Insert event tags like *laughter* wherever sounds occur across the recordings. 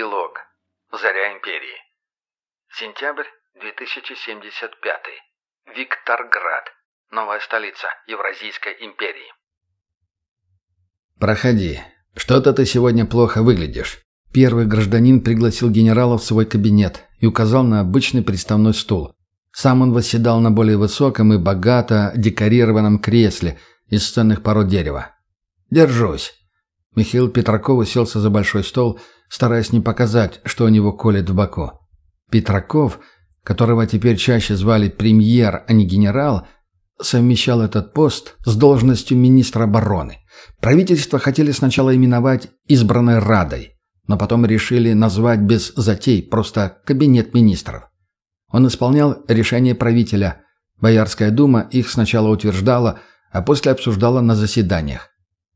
Эпилог. Заря империи. Сентябрь 2075. Викторград. Новая столица Евразийской империи. «Проходи. Что-то ты сегодня плохо выглядишь». Первый гражданин пригласил генерала в свой кабинет и указал на обычный приставной стул. Сам он восседал на более высоком и богато декорированном кресле из ценных пород дерева. «Держусь». Михаил Петраков уселся за большой стол, стараясь не показать, что у него колет в боку. Петраков, которого теперь чаще звали премьер, а не генерал, совмещал этот пост с должностью министра обороны. Правительство хотели сначала именовать избранной Радой, но потом решили назвать без затей просто «Кабинет министров». Он исполнял решение правителя. Боярская дума их сначала утверждала, а после обсуждала на заседаниях.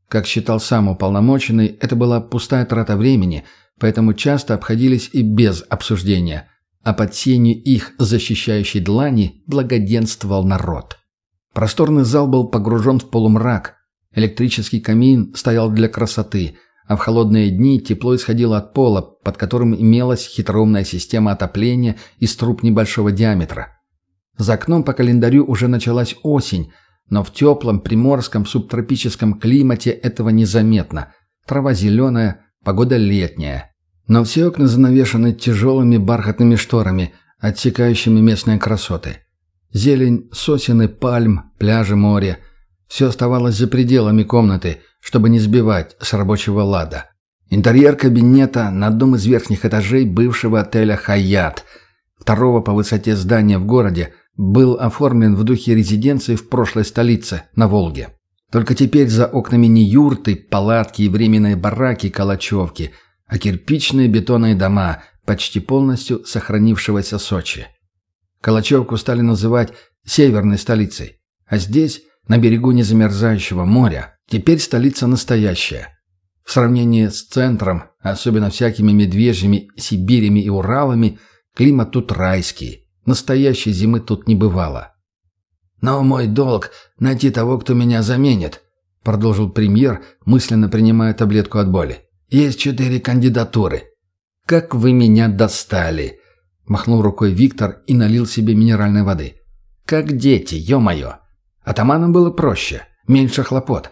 Как считал сам уполномоченный, это была пустая трата времени, поэтому часто обходились и без обсуждения, а под сенью их защищающей длани благоденствовал народ. Просторный зал был погружен в полумрак. Электрический камин стоял для красоты, а в холодные дни тепло исходило от пола, под которым имелась хитроумная система отопления из труб небольшого диаметра. За окном по календарю уже началась осень, но в теплом приморском субтропическом климате этого незаметно. Трава зеленая, погода летняя. Но все окна занавешены тяжелыми бархатными шторами, отсекающими местные красоты. Зелень, сосен пальм, пляжи, море. Все оставалось за пределами комнаты, чтобы не сбивать с рабочего лада. Интерьер кабинета на одном из верхних этажей бывшего отеля «Хаят», второго по высоте здания в городе, был оформлен в духе резиденции в прошлой столице, на Волге. Только теперь за окнами не юрты, палатки и временные бараки Калачевки, а кирпичные бетонные дома, почти полностью сохранившегося Сочи. Калачевку стали называть «северной столицей», а здесь, на берегу незамерзающего моря, теперь столица настоящая. В сравнении с центром, особенно всякими медвежьими Сибирями и Уралами, климат тут райский. Настоящей зимы тут не бывало. «Но мой долг — найти того, кто меня заменит», — продолжил премьер, мысленно принимая таблетку от боли. «Есть четыре кандидатуры». «Как вы меня достали!» Махнул рукой Виктор и налил себе минеральной воды. «Как дети, ё-моё!» Атаману было проще, меньше хлопот.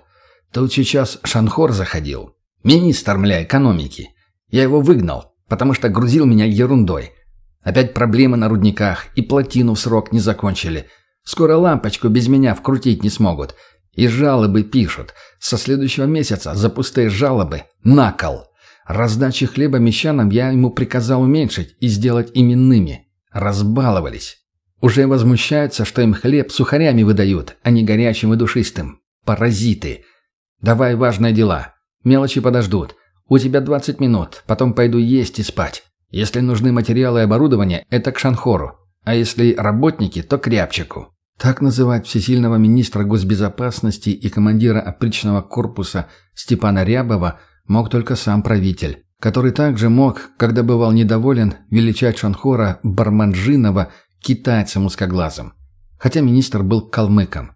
Тут сейчас Шанхор заходил. Министр, мля, экономики. Я его выгнал, потому что грузил меня ерундой. Опять проблемы на рудниках, и плотину в срок не закончили. Скоро лампочку без меня вкрутить не смогут. И жалобы пишут. Со следующего месяца за пустые жалобы – накол. Раздачи хлеба мещанам я ему приказал уменьшить и сделать именными. Разбаловались. Уже возмущаются, что им хлеб сухарями выдают, а не горячим и душистым. Паразиты. Давай важные дела. Мелочи подождут. У тебя 20 минут, потом пойду есть и спать. Если нужны материалы и оборудование, это к Шанхору. А если работники, то к Рябчику. Так называть всесильного министра госбезопасности и командира опричного корпуса Степана Рябова – мог только сам правитель, который также мог, когда бывал недоволен, величать Шанхора Барманжинова китайцем узкоглазым. Хотя министр был калмыком.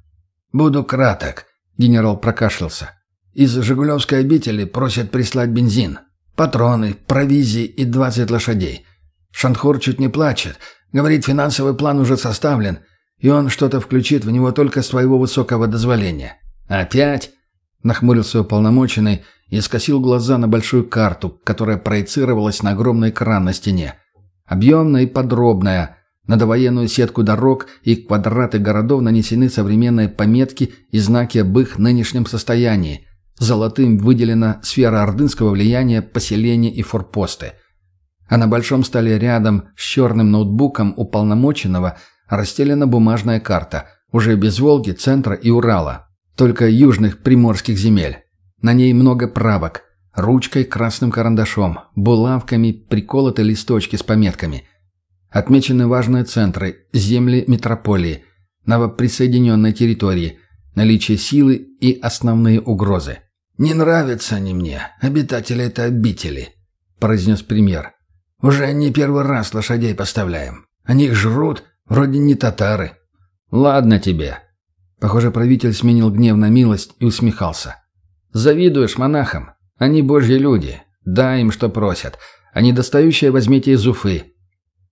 «Буду краток», — генерал прокашлялся. «Из Жигулевской обители просят прислать бензин, патроны, провизии и 20 лошадей. Шанхор чуть не плачет. Говорит, финансовый план уже составлен, и он что-то включит в него только своего высокого дозволения. «Опять?» — нахмурился уполномоченный — и скосил глаза на большую карту, которая проецировалась на огромный экран на стене. Объемная и подробная. На довоенную сетку дорог и квадраты городов нанесены современные пометки и знаки об их нынешнем состоянии. Золотым выделена сфера ордынского влияния, поселения и форпосты. А на большом столе рядом с черным ноутбуком уполномоченного расстелена бумажная карта, уже без Волги, Центра и Урала, только южных приморских земель. На ней много правок. Ручкой, красным карандашом, булавками приколоты листочки с пометками. Отмечены важные центры, земли метрополии, новоприсоединенной территории, наличие силы и основные угрозы. «Не нравятся они мне, обитатели это обители», — произнес премьер. «Уже не первый раз лошадей поставляем. Они их жрут, вроде не татары». «Ладно тебе». Похоже, правитель сменил гнев на милость и усмехался. Завидуешь монахам? Они божьи люди. Дай им, что просят. а недостающее возьмите из Уфы.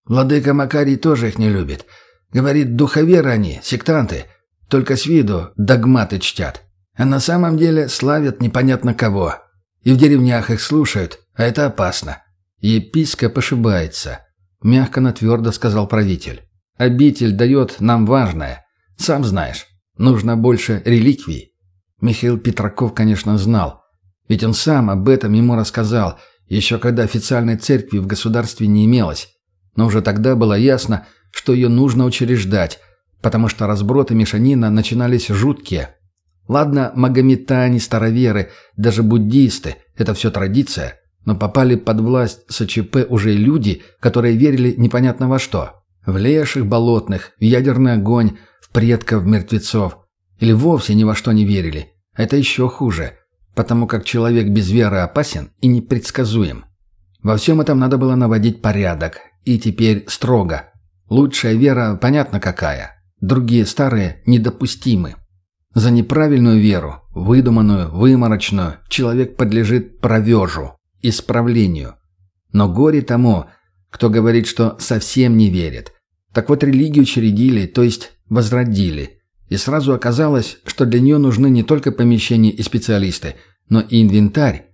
Владыка Макарий тоже их не любит. Говорит, духоверы они, сектанты. Только с виду догматы чтят. А на самом деле славят непонятно кого. И в деревнях их слушают, а это опасно. Епископ ошибается. Мягко, но твердо сказал правитель. Обитель дает нам важное. Сам знаешь, нужно больше реликвий. Михаил Петраков, конечно, знал. Ведь он сам об этом ему рассказал, еще когда официальной церкви в государстве не имелось. Но уже тогда было ясно, что ее нужно учреждать, потому что разброты мешанина начинались жуткие. Ладно, магометане, староверы, даже буддисты – это все традиция, но попали под власть СЧП уже люди, которые верили непонятно во что. В леших болотных, в ядерный огонь, в предков мертвецов. Или вовсе ни во что не верили. Это еще хуже, потому как человек без веры опасен и непредсказуем. Во всем этом надо было наводить порядок, и теперь строго. Лучшая вера понятно какая. Другие старые недопустимы. За неправильную веру, выдуманную, выморочную, человек подлежит провежу, исправлению. Но горе тому, кто говорит, что совсем не верит. Так вот религию учредили, то есть возродили. И сразу оказалось, что для нее нужны не только помещения и специалисты, но и инвентарь.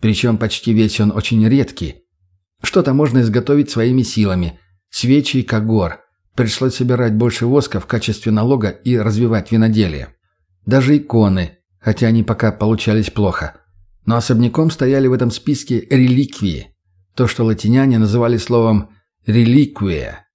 Причем почти весь он очень редкий. Что-то можно изготовить своими силами. Свечи и когор. Пришлось собирать больше воска в качестве налога и развивать виноделие. Даже иконы, хотя они пока получались плохо. Но особняком стояли в этом списке реликвии. То, что латиняне называли словом «реликвия».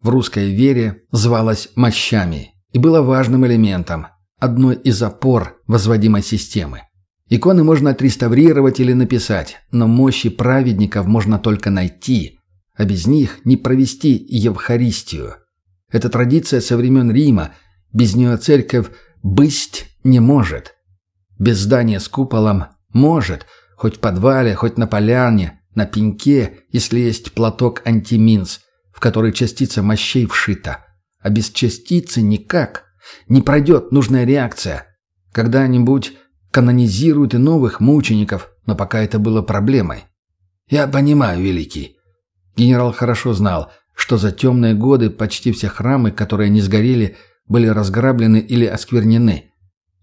В русской вере звалось «мощами» и было важным элементом, одной из опор возводимой системы. Иконы можно отреставрировать или написать, но мощи праведников можно только найти, а без них не провести Евхаристию. Это традиция со времен Рима, без нее церковь быть не может. Без здания с куполом может, хоть в подвале, хоть на поляне, на пеньке, если есть платок антиминс, в который частица мощей вшита. А без частицы никак. Не пройдет нужная реакция. Когда-нибудь канонизируют и новых мучеников, но пока это было проблемой. Я понимаю, Великий. Генерал хорошо знал, что за темные годы почти все храмы, которые не сгорели, были разграблены или осквернены.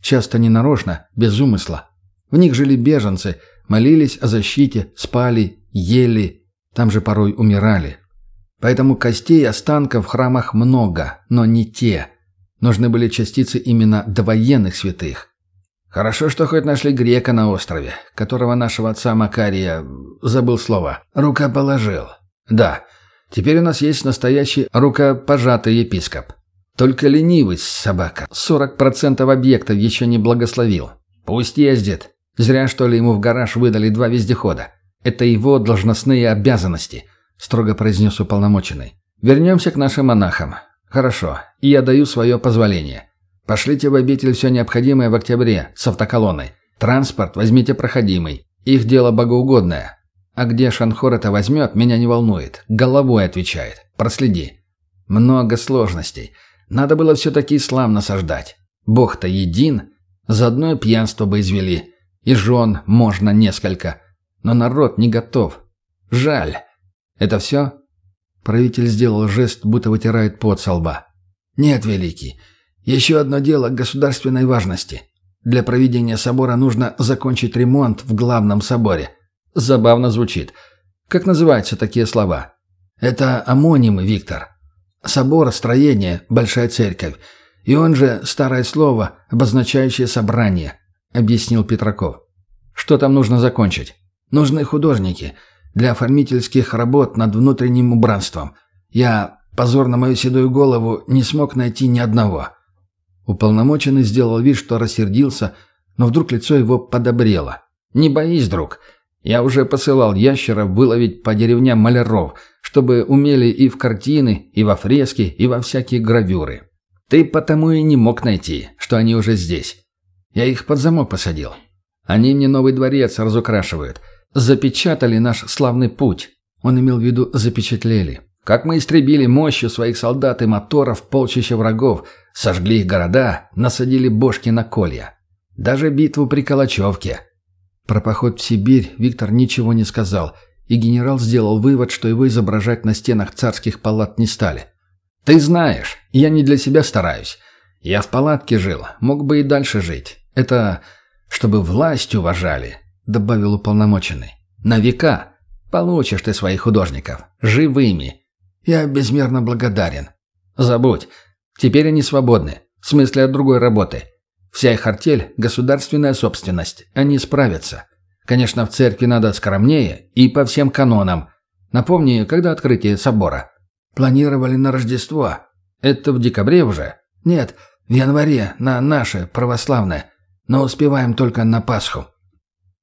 Часто ненарочно, без умысла. В них жили беженцы, молились о защите, спали, ели, там же порой умирали. Поэтому костей и останков в храмах много, но не те. Нужны были частицы именно довоенных святых. Хорошо, что хоть нашли грека на острове, которого нашего отца Макария, забыл слово, рукоположил. Да, теперь у нас есть настоящий рукопожатый епископ. Только ленивый собака, 40% объектов еще не благословил. Пусть ездит. Зря, что ли, ему в гараж выдали два вездехода. Это его должностные обязанности, строго произнес уполномоченный. Вернемся к нашим монахам. Хорошо, и я даю свое позволение. Пошлите в обитель все необходимое в октябре с автоколонной. Транспорт возьмите проходимый. Их дело богоугодное. А где Шанхор это возьмет, меня не волнует. Головой отвечает. Проследи. Много сложностей. Надо было все-таки ислам насаждать. Бог-то един. Заодно и пьянство бы извели. И жен можно несколько. Но народ не готов. Жаль. Это все? Правитель сделал жест, будто вытирает пот со лба. Нет, Великий. Еще одно дело государственной важности. Для проведения собора нужно закончить ремонт в главном соборе. Забавно звучит. Как называются такие слова? Это амонимы, Виктор. Собор, строение, большая церковь. И он же старое слово, обозначающее собрание, объяснил Петраков. Что там нужно закончить? Нужны художники для оформительских работ над внутренним убранством. Я, позор на мою седую голову, не смог найти ни одного. Уполномоченный сделал вид, что рассердился, но вдруг лицо его подобрело. «Не боись, друг. Я уже посылал ящера выловить по деревням маляров, чтобы умели и в картины, и во фрески, и во всякие гравюры. Ты потому и не мог найти, что они уже здесь. Я их под замок посадил. Они мне новый дворец разукрашивают. Запечатали наш славный путь». Он имел в виду «запечатлели». Как мы истребили мощью своих солдат и моторов полчища врагов, сожгли их города, насадили бошки на колья. Даже битву при Калачевке. Про поход в Сибирь Виктор ничего не сказал и генерал сделал вывод, что его изображать на стенах царских палат не стали. «Ты знаешь, я не для себя стараюсь. Я в палатке жил, мог бы и дальше жить. Это чтобы власть уважали», — добавил уполномоченный. «На века. Получишь ты своих художников. Живыми. Я безмерно благодарен. Забудь. Теперь они свободны. В смысле от другой работы. Вся их артель – государственная собственность. Они справятся. Конечно, в церкви надо скромнее и по всем канонам. Напомни, когда открытие собора? Планировали на Рождество. Это в декабре уже? Нет, в январе, на наше, православное. Но успеваем только на Пасху.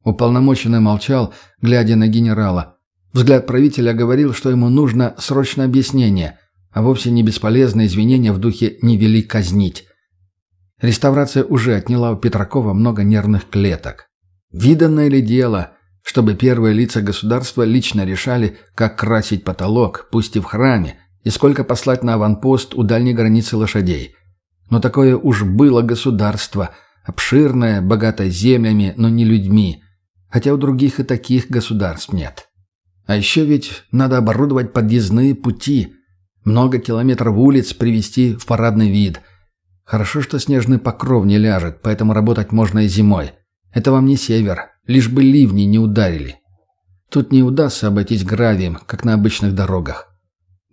Уполномоченный молчал, глядя на генерала. Взгляд правителя говорил, что ему нужно срочное объяснение, а вовсе не бесполезное извинение в духе «не вели казнить». Реставрация уже отняла у Петракова много нервных клеток. Виданное ли дело, чтобы первые лица государства лично решали, как красить потолок, пусть и в храме, и сколько послать на аванпост у дальней границы лошадей. Но такое уж было государство, обширное, богатое землями, но не людьми, хотя у других и таких государств нет. А еще ведь надо оборудовать подъездные пути, много километров улиц привести в парадный вид – Хорошо, что снежный покров не ляжет, поэтому работать можно и зимой. Это вам не север, лишь бы ливни не ударили. Тут не удастся обойтись гравием, как на обычных дорогах.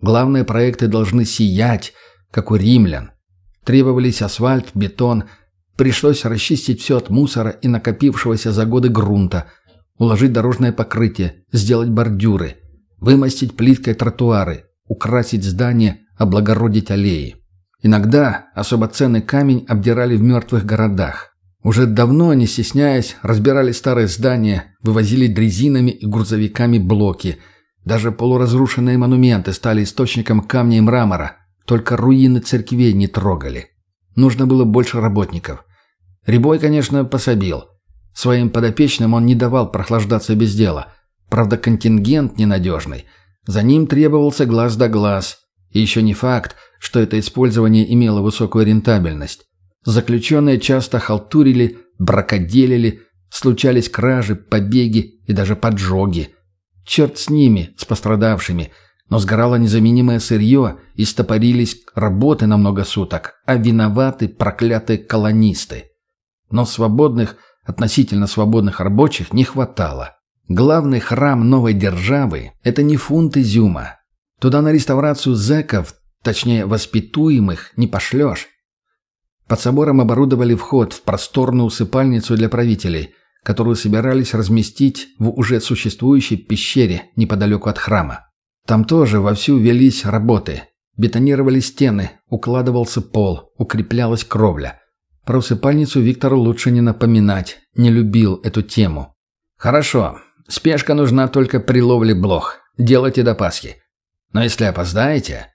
Главные проекты должны сиять, как у римлян. Требовались асфальт, бетон. Пришлось расчистить все от мусора и накопившегося за годы грунта, уложить дорожное покрытие, сделать бордюры, вымостить плиткой тротуары, украсить здания, облагородить аллеи. Иногда особо ценный камень обдирали в мертвых городах. Уже давно, не стесняясь, разбирали старые здания, вывозили дрезинами и грузовиками блоки. Даже полуразрушенные монументы стали источником камня и мрамора. Только руины церквей не трогали. Нужно было больше работников. Рябой, конечно, пособил. Своим подопечным он не давал прохлаждаться без дела. Правда, контингент ненадежный. За ним требовался глаз да глаз. И еще не факт, что это использование имело высокую рентабельность. Заключенные часто халтурили, бракоделили, случались кражи, побеги и даже поджоги. Черт с ними, с пострадавшими, но сгорало незаменимое сырье и стопорились работы на много суток, а виноваты проклятые колонисты. Но свободных, относительно свободных рабочих не хватало. Главный храм новой державы – это не фунт изюма. Туда на реставрацию зэков Точнее, воспитуемых не пошлешь. Под собором оборудовали вход в просторную усыпальницу для правителей, которую собирались разместить в уже существующей пещере неподалеку от храма. Там тоже вовсю велись работы. Бетонировали стены, укладывался пол, укреплялась кровля. Про усыпальницу Виктору лучше не напоминать, не любил эту тему. «Хорошо, спешка нужна только при ловле блох. Делайте до Пасхи. Но если опоздаете...»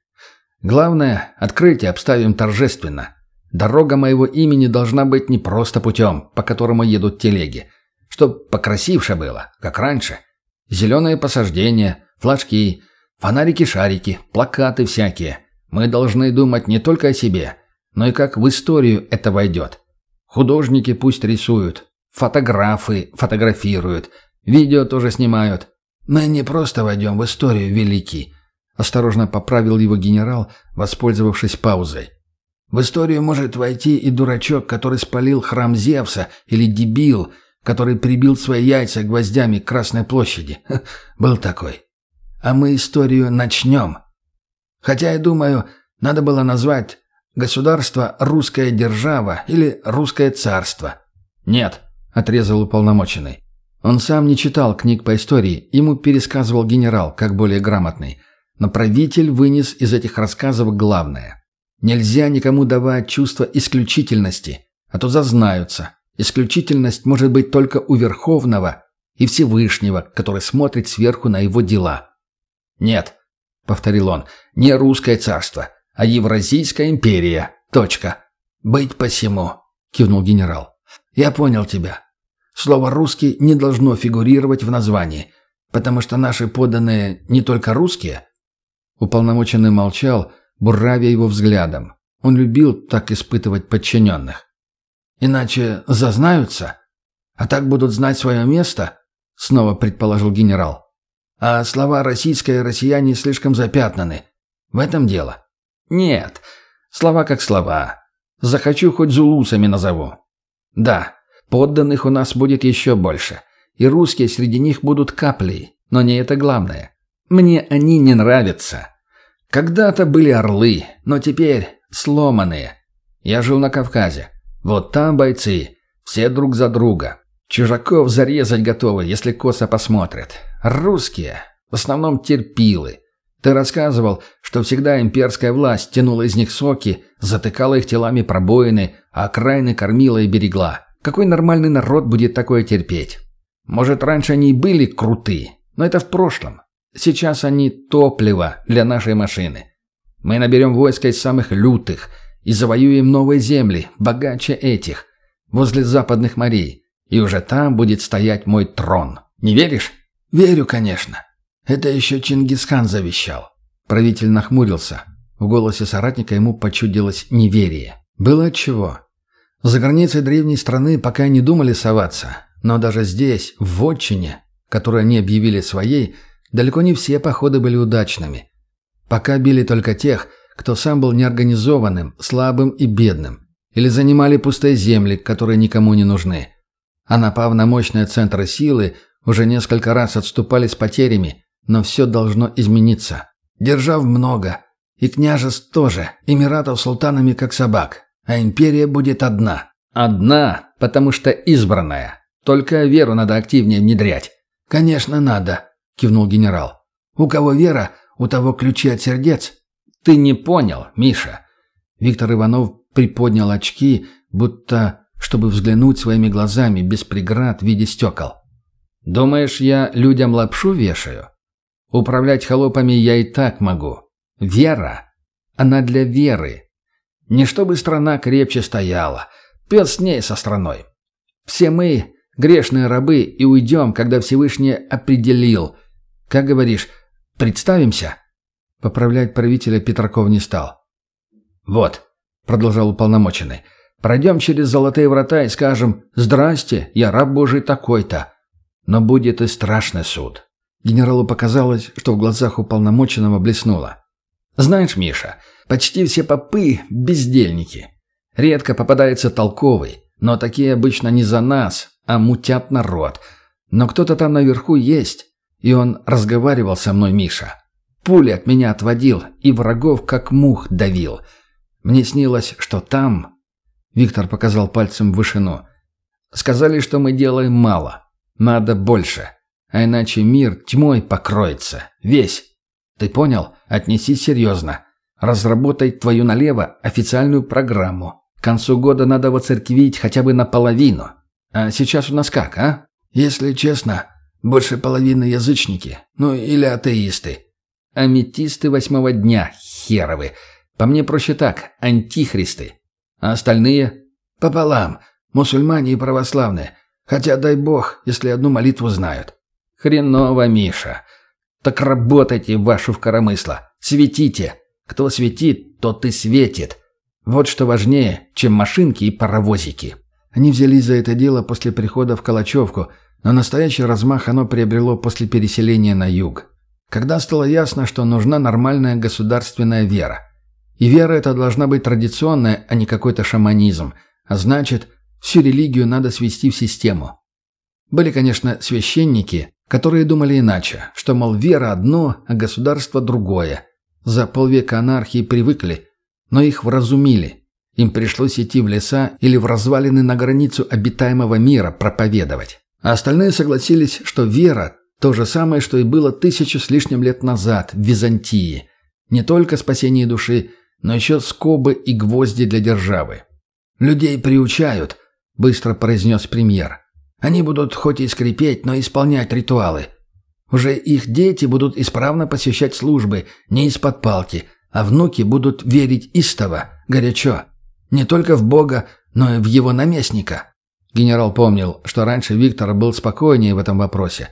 Главное, открытие обставим торжественно. Дорога моего имени должна быть не просто путем, по которому едут телеги. Чтоб покрасивше было, как раньше. Зеленые посаждения, флажки, фонарики-шарики, плакаты всякие. Мы должны думать не только о себе, но и как в историю это войдет. Художники пусть рисуют, фотографы фотографируют, видео тоже снимают. Мы не просто войдем в историю, великий, Осторожно поправил его генерал, воспользовавшись паузой. В историю может войти и дурачок, который спалил храм Зевса, или дебил, который прибил свои яйца гвоздями к Красной площади. Ха, *laughs* был такой. А мы историю начнем. Хотя, я думаю, надо было назвать государство «Русская держава» или «Русское царство». «Нет», — отрезал уполномоченный. Он сам не читал книг по истории, ему пересказывал генерал, как более грамотный — но правитель вынес из этих рассказов главное. Нельзя никому давать чувство исключительности, а то зазнаются. Исключительность может быть только у Верховного и Всевышнего, который смотрит сверху на его дела. «Нет», — повторил он, — «не русское царство, а Евразийская империя. Точка». «Быть посему», — кивнул генерал. «Я понял тебя. Слово «русский» не должно фигурировать в названии, потому что наши подданные не только русские, Уполномоченный молчал, буравя его взглядом. Он любил так испытывать подчиненных. «Иначе зазнаются? А так будут знать свое место?» — снова предположил генерал. А слова «российское» «россияне» слишком запятнаны. В этом дело. Нет, слова как слова. Захочу, хоть зулусами назову. Да, подданных у нас будет еще больше. И русские среди них будут каплей. Но не это главное. Мне они не нравятся. Когда-то были орлы, но теперь сломанные. Я жил на Кавказе. Вот там бойцы. Все друг за друга. Чужаков зарезать готовы, если косо посмотрят. Русские. В основном терпилы. Ты рассказывал, что всегда имперская власть тянула из них соки, затыкала их телами пробоины, а окраины кормила и берегла. Какой нормальный народ будет такое терпеть? Может, раньше они и были крутые, но это в прошлом. Сейчас они топливо для нашей машины. Мы наберем войска из самых лютых и завоюем новые земли, богаче этих, возле западных морей. И уже там будет стоять мой трон. Не веришь? Верю, конечно. Это еще Чингисхан завещал. Правитель нахмурился. В голосе соратника ему почудилось неверие. Было отчего. За границей древней страны пока не думали соваться, но даже здесь, в вотчине, которую они объявили своей, далеко не все походы были удачными. Пока били только тех, кто сам был неорганизованным, слабым и бедным. Или занимали пустые земли, которые никому не нужны. А напав на мощные центры силы, уже несколько раз отступали с потерями, но все должно измениться. Держав много. И княжеств тоже, эмиратов султанами как собак. А империя будет одна. Одна, потому что избранная. Только веру надо активнее внедрять. «Конечно, надо», — кивнул генерал. «У кого вера, у того ключи от сердец». «Ты не понял, Миша». Виктор Иванов приподнял очки, будто чтобы взглянуть своими глазами без преград в виде стекол. «Думаешь, я людям лапшу вешаю? Управлять холопами я и так могу. Вера. Она для веры. Не чтобы страна крепче стояла. Пес с ней со страной. Все мы грешные рабы, и уйдем, когда Всевышний определил. Как говоришь, представимся?» Поправлять правителя Петраков не стал. «Вот», — продолжал уполномоченный, — «пройдем через золотые врата и скажем «Здрасте, я раб Божий такой-то». Но будет и страшный суд». Генералу показалось, что в глазах уполномоченного блеснуло. «Знаешь, Миша, почти все попы – бездельники. Редко попадается толковый, но такие обычно не за нас, а мутят народ. Но кто-то там наверху есть, и он разговаривал со мной, Миша. Пули от меня отводил и врагов как мух давил. Мне снилось, что там...» Виктор показал пальцем в вышину. «Сказали, что мы делаем мало. Надо больше. А иначе мир тьмой покроется. Весь. Ты понял? Отнесись серьезно. Разработай твою налево официальную программу. К концу года надо воцерквить хотя бы наполовину. А сейчас у нас как, а? Если честно, больше половины язычники. Ну, или атеисты. Аметисты восьмого дня, херовы. По мне проще так, антихристы. А остальные? Пополам. Мусульмане и православные. Хотя, дай бог, если одну молитву знают. Хреново, Миша. Так работайте вашу в коромысло. Светите. Кто светит, тот и светит. Вот что важнее, чем машинки и паровозики. Они взялись за это дело после прихода в Калачевку, но настоящий размах оно приобрело после переселения на юг. Когда стало ясно, что нужна нормальная государственная вера. И вера эта должна быть традиционная, а не какой-то шаманизм. А значит, всю религию надо свести в систему. Были, конечно, священники, которые думали иначе, что, мол, вера одно, а государство другое. За полвека анархии привыкли, но их вразумили. Им пришлось идти в леса или в развалины на границу обитаемого мира проповедовать. А остальные согласились, что вера – то же самое, что и было тысячу с лишним лет назад в Византии. Не только спасение души, но еще скобы и гвозди для державы. «Людей приучают», – быстро произнес премьер. Они будут хоть и скрипеть, но исполнять ритуалы. Уже их дети будут исправно посещать службы, не из-под палки, а внуки будут верить истово, горячо. Не только в Бога, но и в его наместника. Генерал помнил, что раньше Виктор был спокойнее в этом вопросе.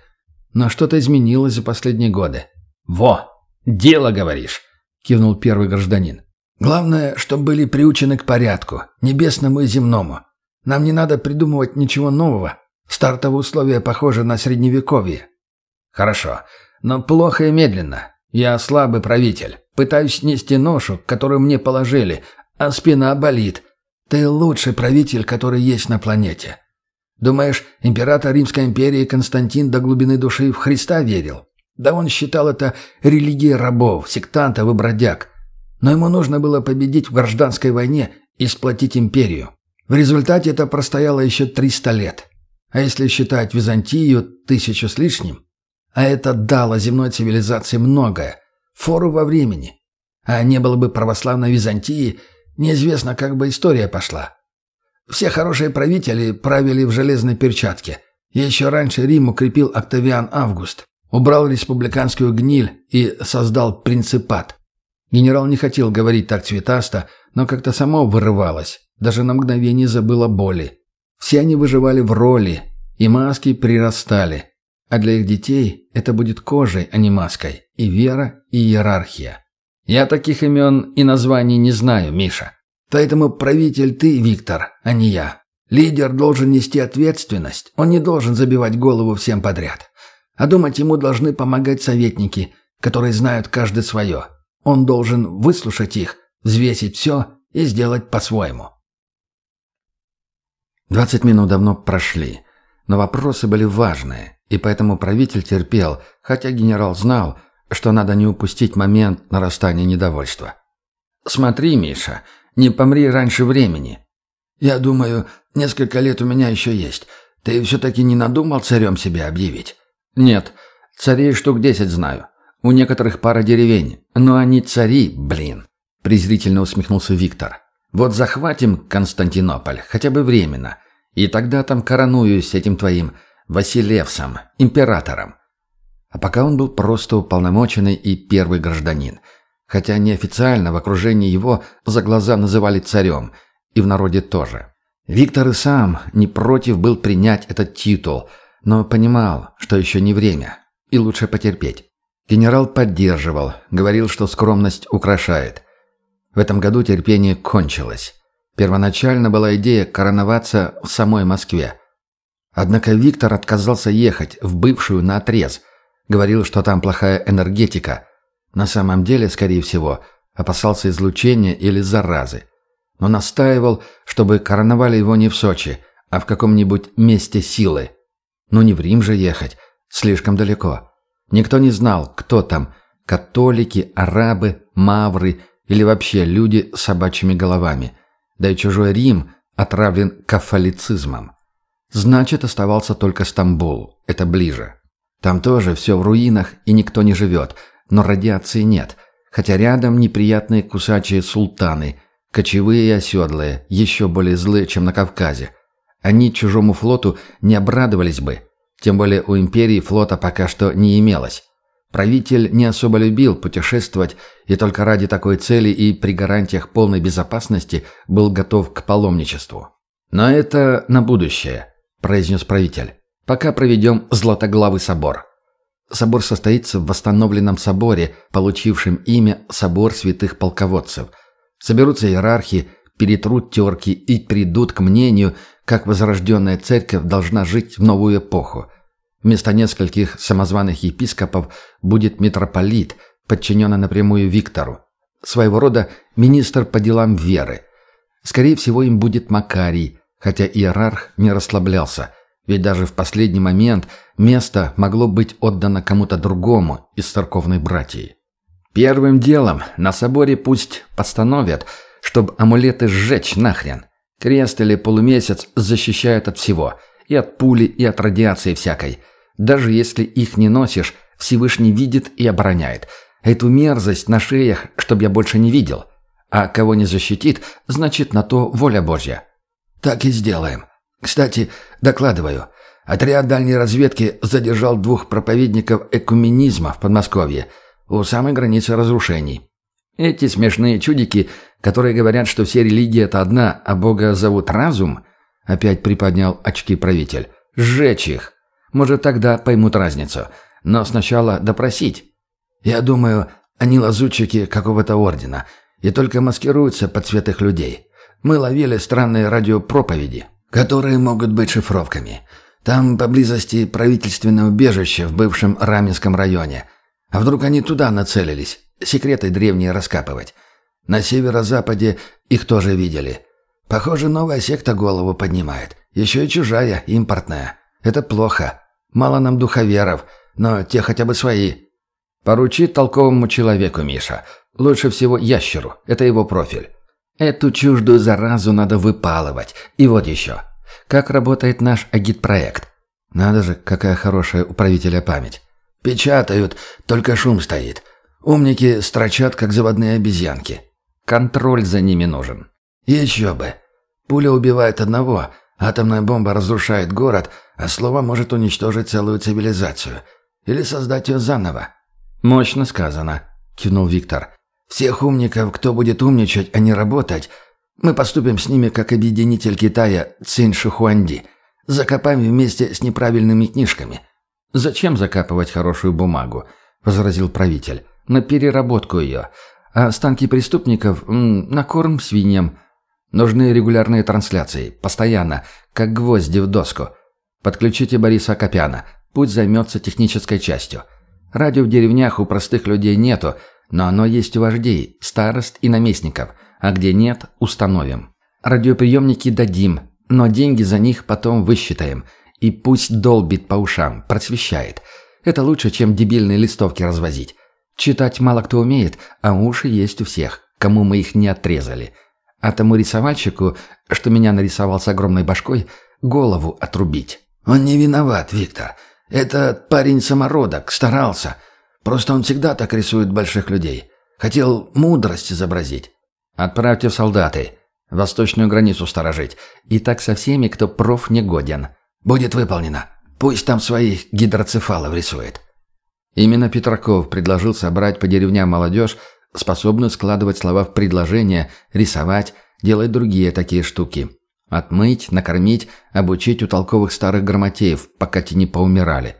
Но что-то изменилось за последние годы. «Во! Дело, говоришь!» – кивнул первый гражданин. «Главное, чтобы были приучены к порядку, небесному и земному. Нам не надо придумывать ничего нового. Стартовые условия похожи на средневековье. Хорошо. но плохо и медленно. Я слабый правитель. Пытаюсь снести ношу, которую мне положили, а спина болит. Ты лучший правитель, который есть на планете. Думаешь, император Римской империи Константин до глубины души в Христа верил? Да он считал это религией рабов, сектантов и бродяг. Но ему нужно было победить в гражданской войне и сплотить империю. В результате это простояло еще 300 лет. А если считать Византию, тысячу с лишним, а это дало земной цивилизации многое, фору во времени. А не было бы православной Византии, неизвестно, как бы история пошла. Все хорошие правители правили в железной перчатке. Еще раньше Рим укрепил Октавиан Август, убрал республиканскую гниль и создал принципат. Генерал не хотел говорить так цветасто, но как-то само вырывалось. Даже на мгновение забыл о боли. Все они выживали в роли, и маски прирастали. А для их детей это будет кожей, а не маской. И вера, и иерархия. Я таких имен и названий не знаю, Миша. Поэтому правитель ты, Виктор, а не я. Лидер должен нести ответственность. Он не должен забивать голову всем подряд. А думать ему должны помогать советники, которые знают каждый свое. Он должен выслушать их, взвесить все и сделать по-своему. Двадцать минут давно прошли, но вопросы были важные, и поэтому правитель терпел, хотя генерал знал, что надо не упустить момент нарастания недовольства. «Смотри, Миша, не помри раньше времени». «Я думаю, несколько лет у меня еще есть. Ты все-таки не надумал царем себя объявить?» «Нет, царей штук десять знаю. У некоторых пара деревень, но они цари, блин», — презрительно усмехнулся Виктор. «Вот захватим Константинополь, хотя бы временно, и тогда там коронуюсь этим твоим Василевсом, императором. А пока он был просто уполномоченный и первый гражданин. Хотя неофициально в окружении его за глаза называли царем, и в народе тоже. Виктор и сам не против был принять этот титул, но понимал, что еще не время, и лучше потерпеть. Генерал поддерживал, говорил, что скромность украшает. В этом году терпение кончилось. Первоначально была идея короноваться в самой Москве. Однако Виктор отказался ехать в бывшую на отрез. Говорил, что там плохая энергетика. На самом деле, скорее всего, опасался излучения или заразы. Но настаивал, чтобы короновали его не в Сочи, а в каком-нибудь месте силы. Ну не в Рим же ехать, слишком далеко. Никто не знал, кто там – католики, арабы, мавры или вообще люди с собачьими головами. Да и чужой Рим отравлен кафолицизмом. Значит, оставался только Стамбул. Это ближе. Там тоже все в руинах и никто не живет, но радиации нет. Хотя рядом неприятные кусачие султаны, кочевые и оседлые, еще более злые, чем на Кавказе. Они чужому флоту не обрадовались бы. Тем более у империи флота пока что не имелось. Правитель не особо любил путешествовать и только ради такой цели и при гарантиях полной безопасности был готов к паломничеству. Но это на будущее. — произнес правитель. «Пока проведем Златоглавый собор». Собор состоится в восстановленном соборе, получившем имя «Собор святых полководцев». Соберутся иерархи, перетрут терки и придут к мнению, как возрожденная церковь должна жить в новую эпоху. Вместо нескольких самозваных епископов будет митрополит, подчиненный напрямую Виктору. Своего рода министр по делам веры. Скорее всего, им будет Макарий, Хотя иерарх не расслаблялся, ведь даже в последний момент место могло быть отдано кому-то другому из церковной братьи. Первым делом на соборе пусть постановят, чтобы амулеты сжечь нахрен. Крест или полумесяц защищают от всего, и от пули, и от радиации всякой. Даже если их не носишь, Всевышний видит и обороняет. Эту мерзость на шеях, чтоб я больше не видел. А кого не защитит, значит на то воля Божья. «Так и сделаем. Кстати, докладываю. Отряд дальней разведки задержал двух проповедников экуменизма в Подмосковье у самой границы разрушений. Эти смешные чудики, которые говорят, что все религии — это одна, а Бога зовут разум, опять приподнял очки правитель. Сжечь их. Может, тогда поймут разницу. Но сначала допросить. Я думаю, они лазутчики какого-то ордена и только маскируются под святых людей. Мы ловили странные радиопроповеди, которые могут быть шифровками. Там поблизости правительственное убежище в бывшем Раменском районе. А вдруг они туда нацелились, секреты древние раскапывать? На северо-западе их тоже видели. Похоже, новая секта голову поднимает. Еще и чужая, импортная. Это плохо. Мало нам духоверов, но те хотя бы свои. Поручи толковому человеку, Миша. Лучше всего ящеру. Это его профиль. Эту чуждую заразу надо выпалывать. И вот еще. Как работает наш агитпроект? Надо же, какая хорошая у правителя память. Печатают, только шум стоит. Умники строчат, как заводные обезьянки. Контроль за ними нужен. Еще бы. Пуля убивает одного, атомная бомба разрушает город, а слово может уничтожить целую цивилизацию. Или создать ее заново. «Мощно сказано», — кивнул Виктор. «Всех умников, кто будет умничать, а не работать, мы поступим с ними, как объединитель Китая Цин Шихуанди. Закопаем вместе с неправильными книжками». «Зачем закапывать хорошую бумагу?» — возразил правитель. «На переработку ее. А останки преступников на корм свиньям. Нужны регулярные трансляции, постоянно, как гвозди в доску. Подключите Бориса Копяна, пусть займется технической частью. Радио в деревнях у простых людей нету, но оно есть у вождей, старост и наместников, а где нет, установим. Радиоприемники дадим, но деньги за них потом высчитаем. И пусть долбит по ушам, просвещает. Это лучше, чем дебильные листовки развозить. Читать мало кто умеет, а уши есть у всех, кому мы их не отрезали. А тому рисовальщику, что меня нарисовал с огромной башкой, голову отрубить. Он не виноват, Виктор. Этот парень самородок, старался. Просто он всегда так рисует больших людей. Хотел мудрость изобразить. Отправьте в солдаты. Восточную границу сторожить. И так со всеми, кто проф не годен. Будет выполнено. Пусть там своих гидроцефалов рисует. Именно Петраков предложил собрать по деревням молодежь, способную складывать слова в предложения, рисовать, делать другие такие штуки. Отмыть, накормить, обучить у толковых старых грамотеев, пока те не поумирали.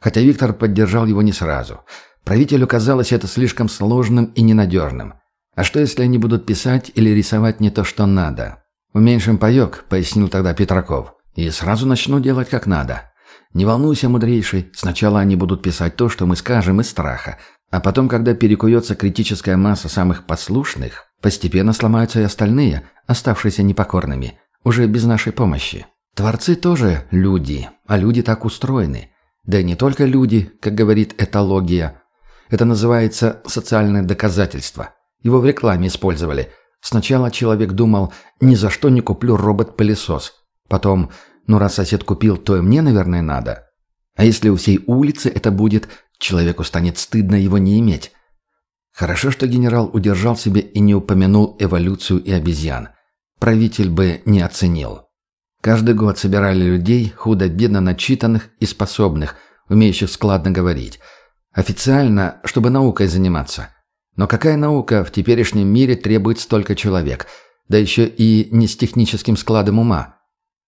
Хотя Виктор поддержал его не сразу. Правителю казалось это слишком сложным и ненадежным. А что, если они будут писать или рисовать не то, что надо? «Уменьшим паек», — пояснил тогда Петраков. «И сразу начну делать как надо. Не волнуйся, мудрейший, сначала они будут писать то, что мы скажем, из страха. А потом, когда перекуется критическая масса самых послушных, постепенно сломаются и остальные, оставшиеся непокорными уже без нашей помощи. Творцы тоже люди, а люди так устроены. Да и не только люди, как говорит этология. Это называется социальное доказательство. Его в рекламе использовали. Сначала человек думал, ни за что не куплю робот-пылесос. Потом, ну раз сосед купил, то и мне, наверное, надо. А если у всей улицы это будет, человеку станет стыдно его не иметь. Хорошо, что генерал удержал себе и не упомянул эволюцию и обезьян правитель бы не оценил. Каждый год собирали людей, худо-бедно начитанных и способных, умеющих складно говорить. Официально, чтобы наукой заниматься. Но какая наука в теперешнем мире требует столько человек, да еще и не с техническим складом ума?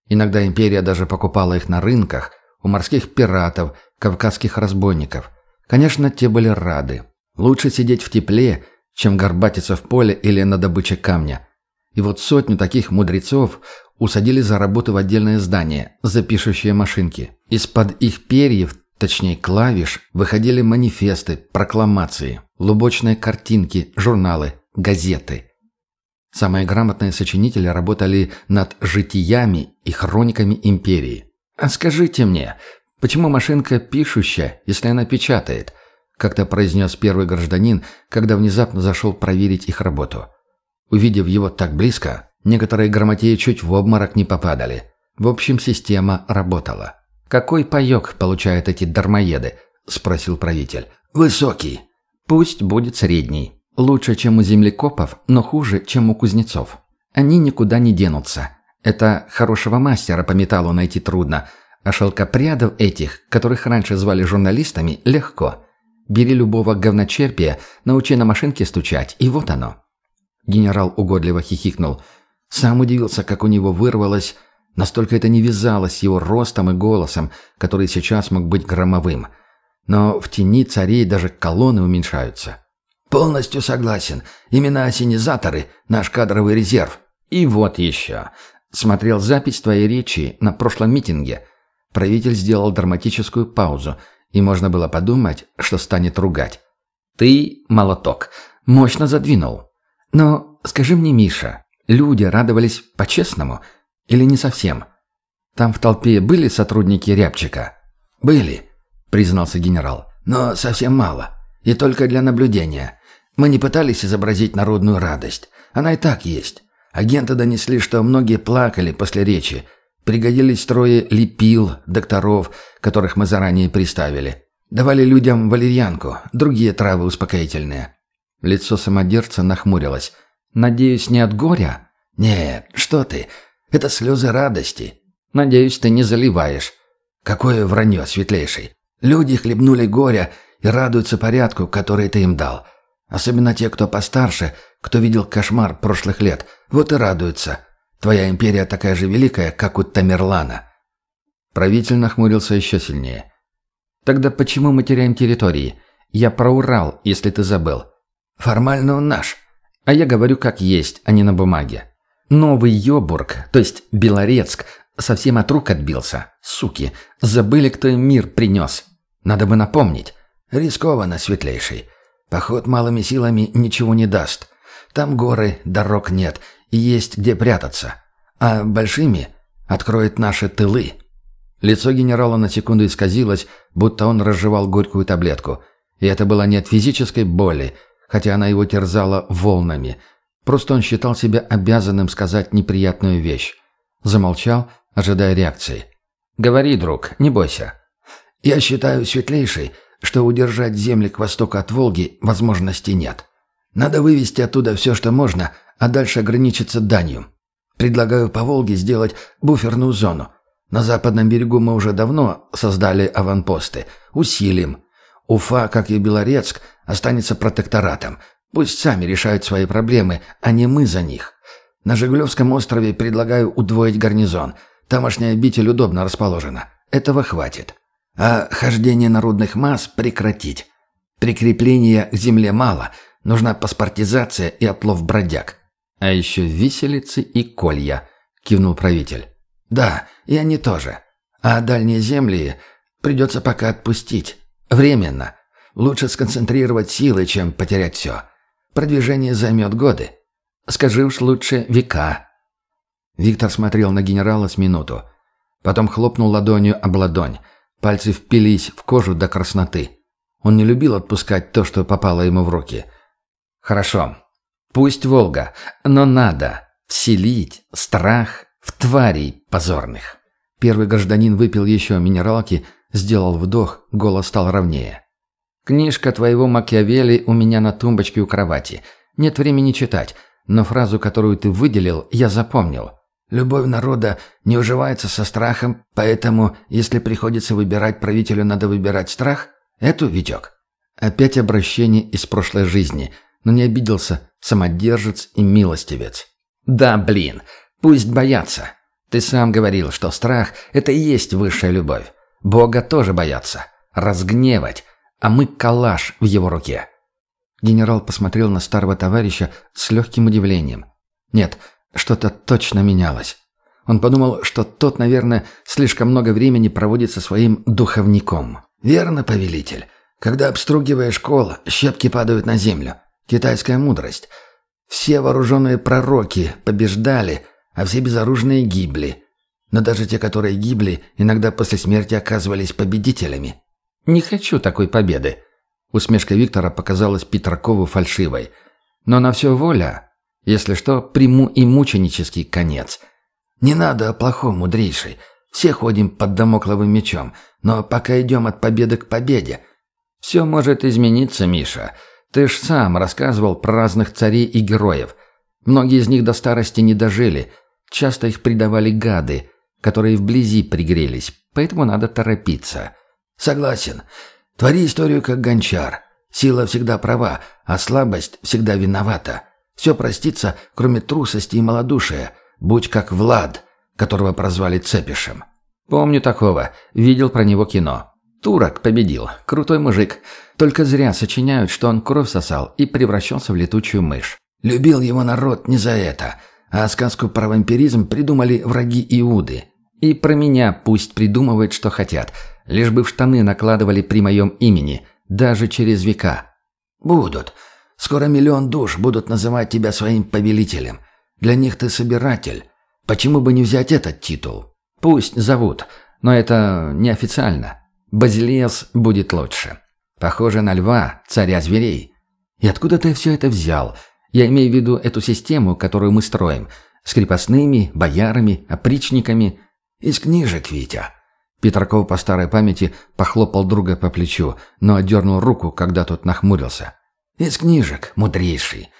Иногда империя даже покупала их на рынках, у морских пиратов, кавказских разбойников. Конечно, те были рады. Лучше сидеть в тепле, чем горбатиться в поле или на добыче камня – и вот сотню таких мудрецов усадили за работу в отдельное здание, за пишущие машинки. Из-под их перьев, точнее клавиш, выходили манифесты, прокламации, лубочные картинки, журналы, газеты. Самые грамотные сочинители работали над житиями и хрониками империи. «А скажите мне, почему машинка пишущая, если она печатает?» как-то произнес первый гражданин, когда внезапно зашел проверить их работу. Увидев его так близко, некоторые грамотеи чуть в обморок не попадали. В общем, система работала. «Какой паек получают эти дармоеды?» – спросил правитель. «Высокий». «Пусть будет средний. Лучше, чем у землекопов, но хуже, чем у кузнецов. Они никуда не денутся. Это хорошего мастера по металлу найти трудно, а шелкопрядов этих, которых раньше звали журналистами, легко. Бери любого говночерпия, научи на машинке стучать, и вот оно. Генерал угодливо хихикнул. Сам удивился, как у него вырвалось. Настолько это не вязалось с его ростом и голосом, который сейчас мог быть громовым. Но в тени царей даже колонны уменьшаются. «Полностью согласен. Именно осенизаторы – наш кадровый резерв». «И вот еще. Смотрел запись твоей речи на прошлом митинге. Правитель сделал драматическую паузу, и можно было подумать, что станет ругать. «Ты, молоток, мощно задвинул. Но скажи мне, Миша, люди радовались по-честному или не совсем? Там в толпе были сотрудники Рябчика?» «Были», — признался генерал, — «но совсем мало. И только для наблюдения. Мы не пытались изобразить народную радость. Она и так есть. Агенты донесли, что многие плакали после речи. Пригодились трое лепил, докторов, которых мы заранее приставили. Давали людям валерьянку, другие травы успокоительные. Лицо самодержца нахмурилось. «Надеюсь, не от горя?» «Нет, что ты. Это слезы радости». «Надеюсь, ты не заливаешь». «Какое вранье, светлейший. Люди хлебнули горя и радуются порядку, который ты им дал. Особенно те, кто постарше, кто видел кошмар прошлых лет. Вот и радуются. Твоя империя такая же великая, как у Тамерлана». Правитель нахмурился еще сильнее. «Тогда почему мы теряем территории? Я про Урал, если ты забыл». «Формально он наш». А я говорю как есть, а не на бумаге. Новый Йобург, то есть Белорецк, совсем от рук отбился. Суки, забыли, кто им мир принес. Надо бы напомнить. Рискованно, светлейший. Поход малыми силами ничего не даст. Там горы, дорог нет, и есть где прятаться. А большими откроет наши тылы. Лицо генерала на секунду исказилось, будто он разжевал горькую таблетку. И это было не от физической боли, хотя она его терзала волнами. Просто он считал себя обязанным сказать неприятную вещь. Замолчал, ожидая реакции. «Говори, друг, не бойся». «Я считаю, светлейший, что удержать земли к востоку от Волги возможности нет. Надо вывести оттуда все, что можно, а дальше ограничиться данью. Предлагаю по Волге сделать буферную зону. На западном берегу мы уже давно создали аванпосты. Усилим. Уфа, как и Белорецк, останется протекторатом. Пусть сами решают свои проблемы, а не мы за них. На Жигулевском острове предлагаю удвоить гарнизон. Тамошняя обитель удобно расположена. Этого хватит. А хождение народных масс прекратить. Прикрепления к земле мало. Нужна паспортизация и отлов бродяг. А еще виселицы и колья, кивнул правитель. Да, и они тоже. А дальние земли придется пока отпустить. Временно. Лучше сконцентрировать силы, чем потерять все. Продвижение займет годы. Скажи уж лучше века. Виктор смотрел на генерала с минуту. Потом хлопнул ладонью об ладонь. Пальцы впились в кожу до красноты. Он не любил отпускать то, что попало ему в руки. «Хорошо. Пусть Волга, но надо вселить страх в тварей позорных». Первый гражданин выпил еще минералки, сделал вдох, голос стал ровнее. «Книжка твоего Макиавелли у меня на тумбочке у кровати. Нет времени читать, но фразу, которую ты выделил, я запомнил. Любовь народа не уживается со страхом, поэтому, если приходится выбирать правителю, надо выбирать страх? Эту, Витек?» Опять обращение из прошлой жизни, но не обиделся самодержец и милостивец. «Да, блин, пусть боятся. Ты сам говорил, что страх – это и есть высшая любовь. Бога тоже боятся. Разгневать. А мы калаш в его руке». Генерал посмотрел на старого товарища с легким удивлением. Нет, что-то точно менялось. Он подумал, что тот, наверное, слишком много времени проводит со своим духовником. «Верно, повелитель. Когда обстругиваешь кол, щепки падают на землю. Китайская мудрость. Все вооруженные пророки побеждали, а все безоружные гибли. Но даже те, которые гибли, иногда после смерти оказывались победителями». «Не хочу такой победы». Усмешка Виктора показалась Петракову фальшивой. «Но на все воля. Если что, приму и мученический конец. Не надо о плохом, мудрейший. Все ходим под домокловым мечом, но пока идем от победы к победе. Все может измениться, Миша. Ты ж сам рассказывал про разных царей и героев. Многие из них до старости не дожили. Часто их предавали гады, которые вблизи пригрелись. Поэтому надо торопиться. Согласен. Твори историю как гончар. Сила всегда права, а слабость всегда виновата. Все простится, кроме трусости и малодушия. Будь как Влад, которого прозвали Цепишем. Помню такого. Видел про него кино. Турок победил. Крутой мужик. Только зря сочиняют, что он кровь сосал и превращался в летучую мышь. Любил его народ не за это. А сказку про вампиризм придумали враги Иуды. И про меня пусть придумывают, что хотят, лишь бы в штаны накладывали при моем имени, даже через века. Будут. Скоро миллион душ будут называть тебя своим повелителем. Для них ты собиратель. Почему бы не взять этот титул? Пусть зовут, но это неофициально. Базилиас будет лучше. Похоже на льва, царя зверей. И откуда ты все это взял? Я имею в виду эту систему, которую мы строим. С крепостными, боярами, опричниками. Из книжек, Витя. Петраков по старой памяти похлопал друга по плечу, но отдернул руку, когда тот нахмурился. Из книжек, мудрейший.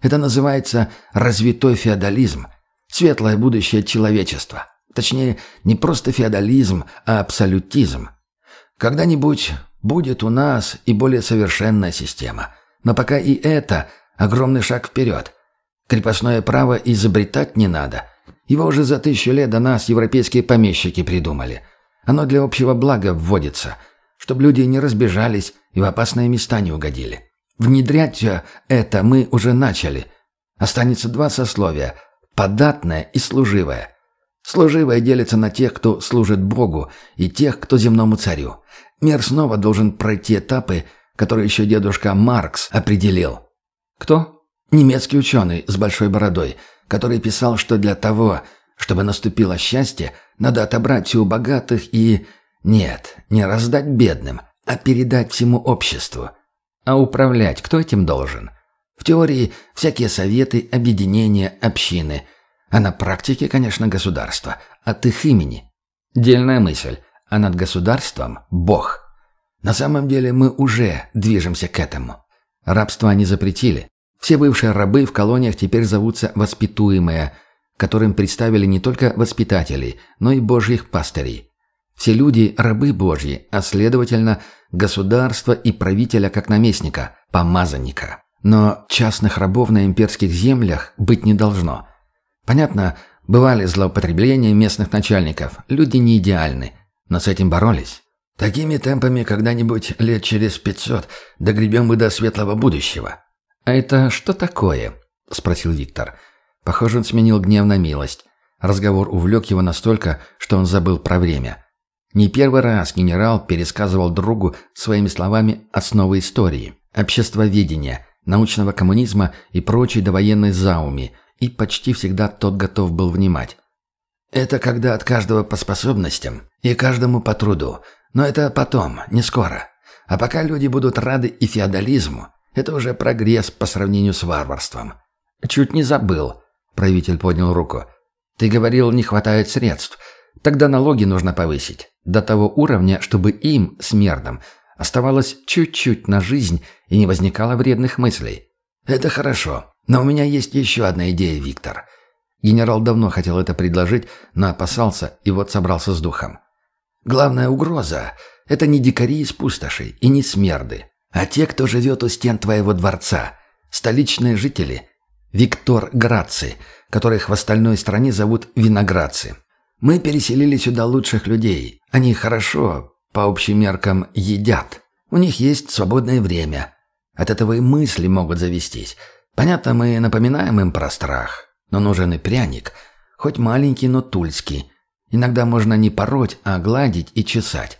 Это называется развитой феодализм, светлое будущее человечества. Точнее, не просто феодализм, а абсолютизм. Когда-нибудь будет у нас и более совершенная система. Но пока и это огромный шаг вперед. Крепостное право изобретать не надо. Его уже за тысячу лет до нас европейские помещики придумали. Оно для общего блага вводится, чтобы люди не разбежались и в опасные места не угодили. Внедрять это мы уже начали. Останется два сословия – податное и служивое. Служивое делится на тех, кто служит Богу, и тех, кто земному царю. Мир снова должен пройти этапы, которые еще дедушка Маркс определил. Кто? Немецкий ученый с большой бородой, который писал, что для того, чтобы наступило счастье, надо отобрать у богатых и... Нет, не раздать бедным, а передать всему обществу – а управлять кто этим должен? В теории всякие советы, объединения, общины. А на практике, конечно, государство. От их имени. Дельная мысль. А над государством – Бог. На самом деле мы уже движемся к этому. Рабство они запретили. Все бывшие рабы в колониях теперь зовутся «воспитуемые», которым представили не только воспитателей, но и божьих пастырей. Все люди – рабы Божьи, а следовательно, государство и правителя как наместника, помазанника. Но частных рабов на имперских землях быть не должно. Понятно, бывали злоупотребления местных начальников, люди не идеальны, но с этим боролись. Такими темпами когда-нибудь лет через пятьсот догребем мы до светлого будущего. «А это что такое?» – спросил Виктор. Похоже, он сменил гнев на милость. Разговор увлек его настолько, что он забыл про время. Не первый раз генерал пересказывал другу своими словами основы истории, обществоведения, научного коммунизма и прочей довоенной зауми, и почти всегда тот готов был внимать. «Это когда от каждого по способностям и каждому по труду, но это потом, не скоро. А пока люди будут рады и феодализму, это уже прогресс по сравнению с варварством». «Чуть не забыл», — правитель поднял руку. «Ты говорил, не хватает средств. Тогда налоги нужно повысить. До того уровня, чтобы им, смердам, оставалось чуть-чуть на жизнь и не возникало вредных мыслей. «Это хорошо. Но у меня есть еще одна идея, Виктор». Генерал давно хотел это предложить, но опасался и вот собрался с духом. «Главная угроза — это не дикари из пустошей и не смерды, а те, кто живет у стен твоего дворца, столичные жители, Виктор Граци, которых в остальной стране зовут Виноградцы. Мы переселили сюда лучших людей. Они хорошо, по общим меркам, едят. У них есть свободное время. От этого и мысли могут завестись. Понятно, мы напоминаем им про страх. Но нужен и пряник. Хоть маленький, но тульский. Иногда можно не пороть, а гладить и чесать.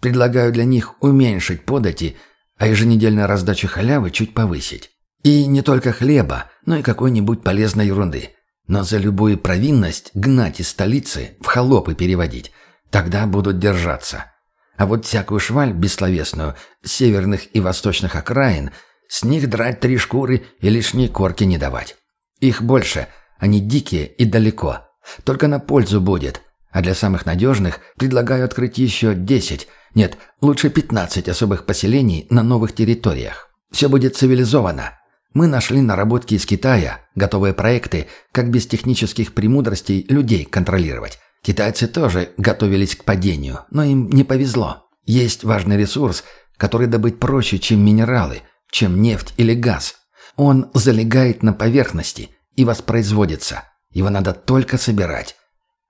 Предлагаю для них уменьшить подати, а еженедельная раздача халявы чуть повысить. И не только хлеба, но и какой-нибудь полезной ерунды. Но за любую провинность гнать из столицы, в холопы переводить. Тогда будут держаться. А вот всякую шваль бессловесную, северных и восточных окраин, с них драть три шкуры и лишней корки не давать. Их больше, они дикие и далеко. Только на пользу будет. А для самых надежных предлагаю открыть еще десять, нет, лучше пятнадцать особых поселений на новых территориях. Все будет цивилизовано. Мы нашли наработки из Китая, готовые проекты, как без технических премудростей людей контролировать. Китайцы тоже готовились к падению, но им не повезло. Есть важный ресурс, который добыть проще, чем минералы, чем нефть или газ. Он залегает на поверхности и воспроизводится. Его надо только собирать.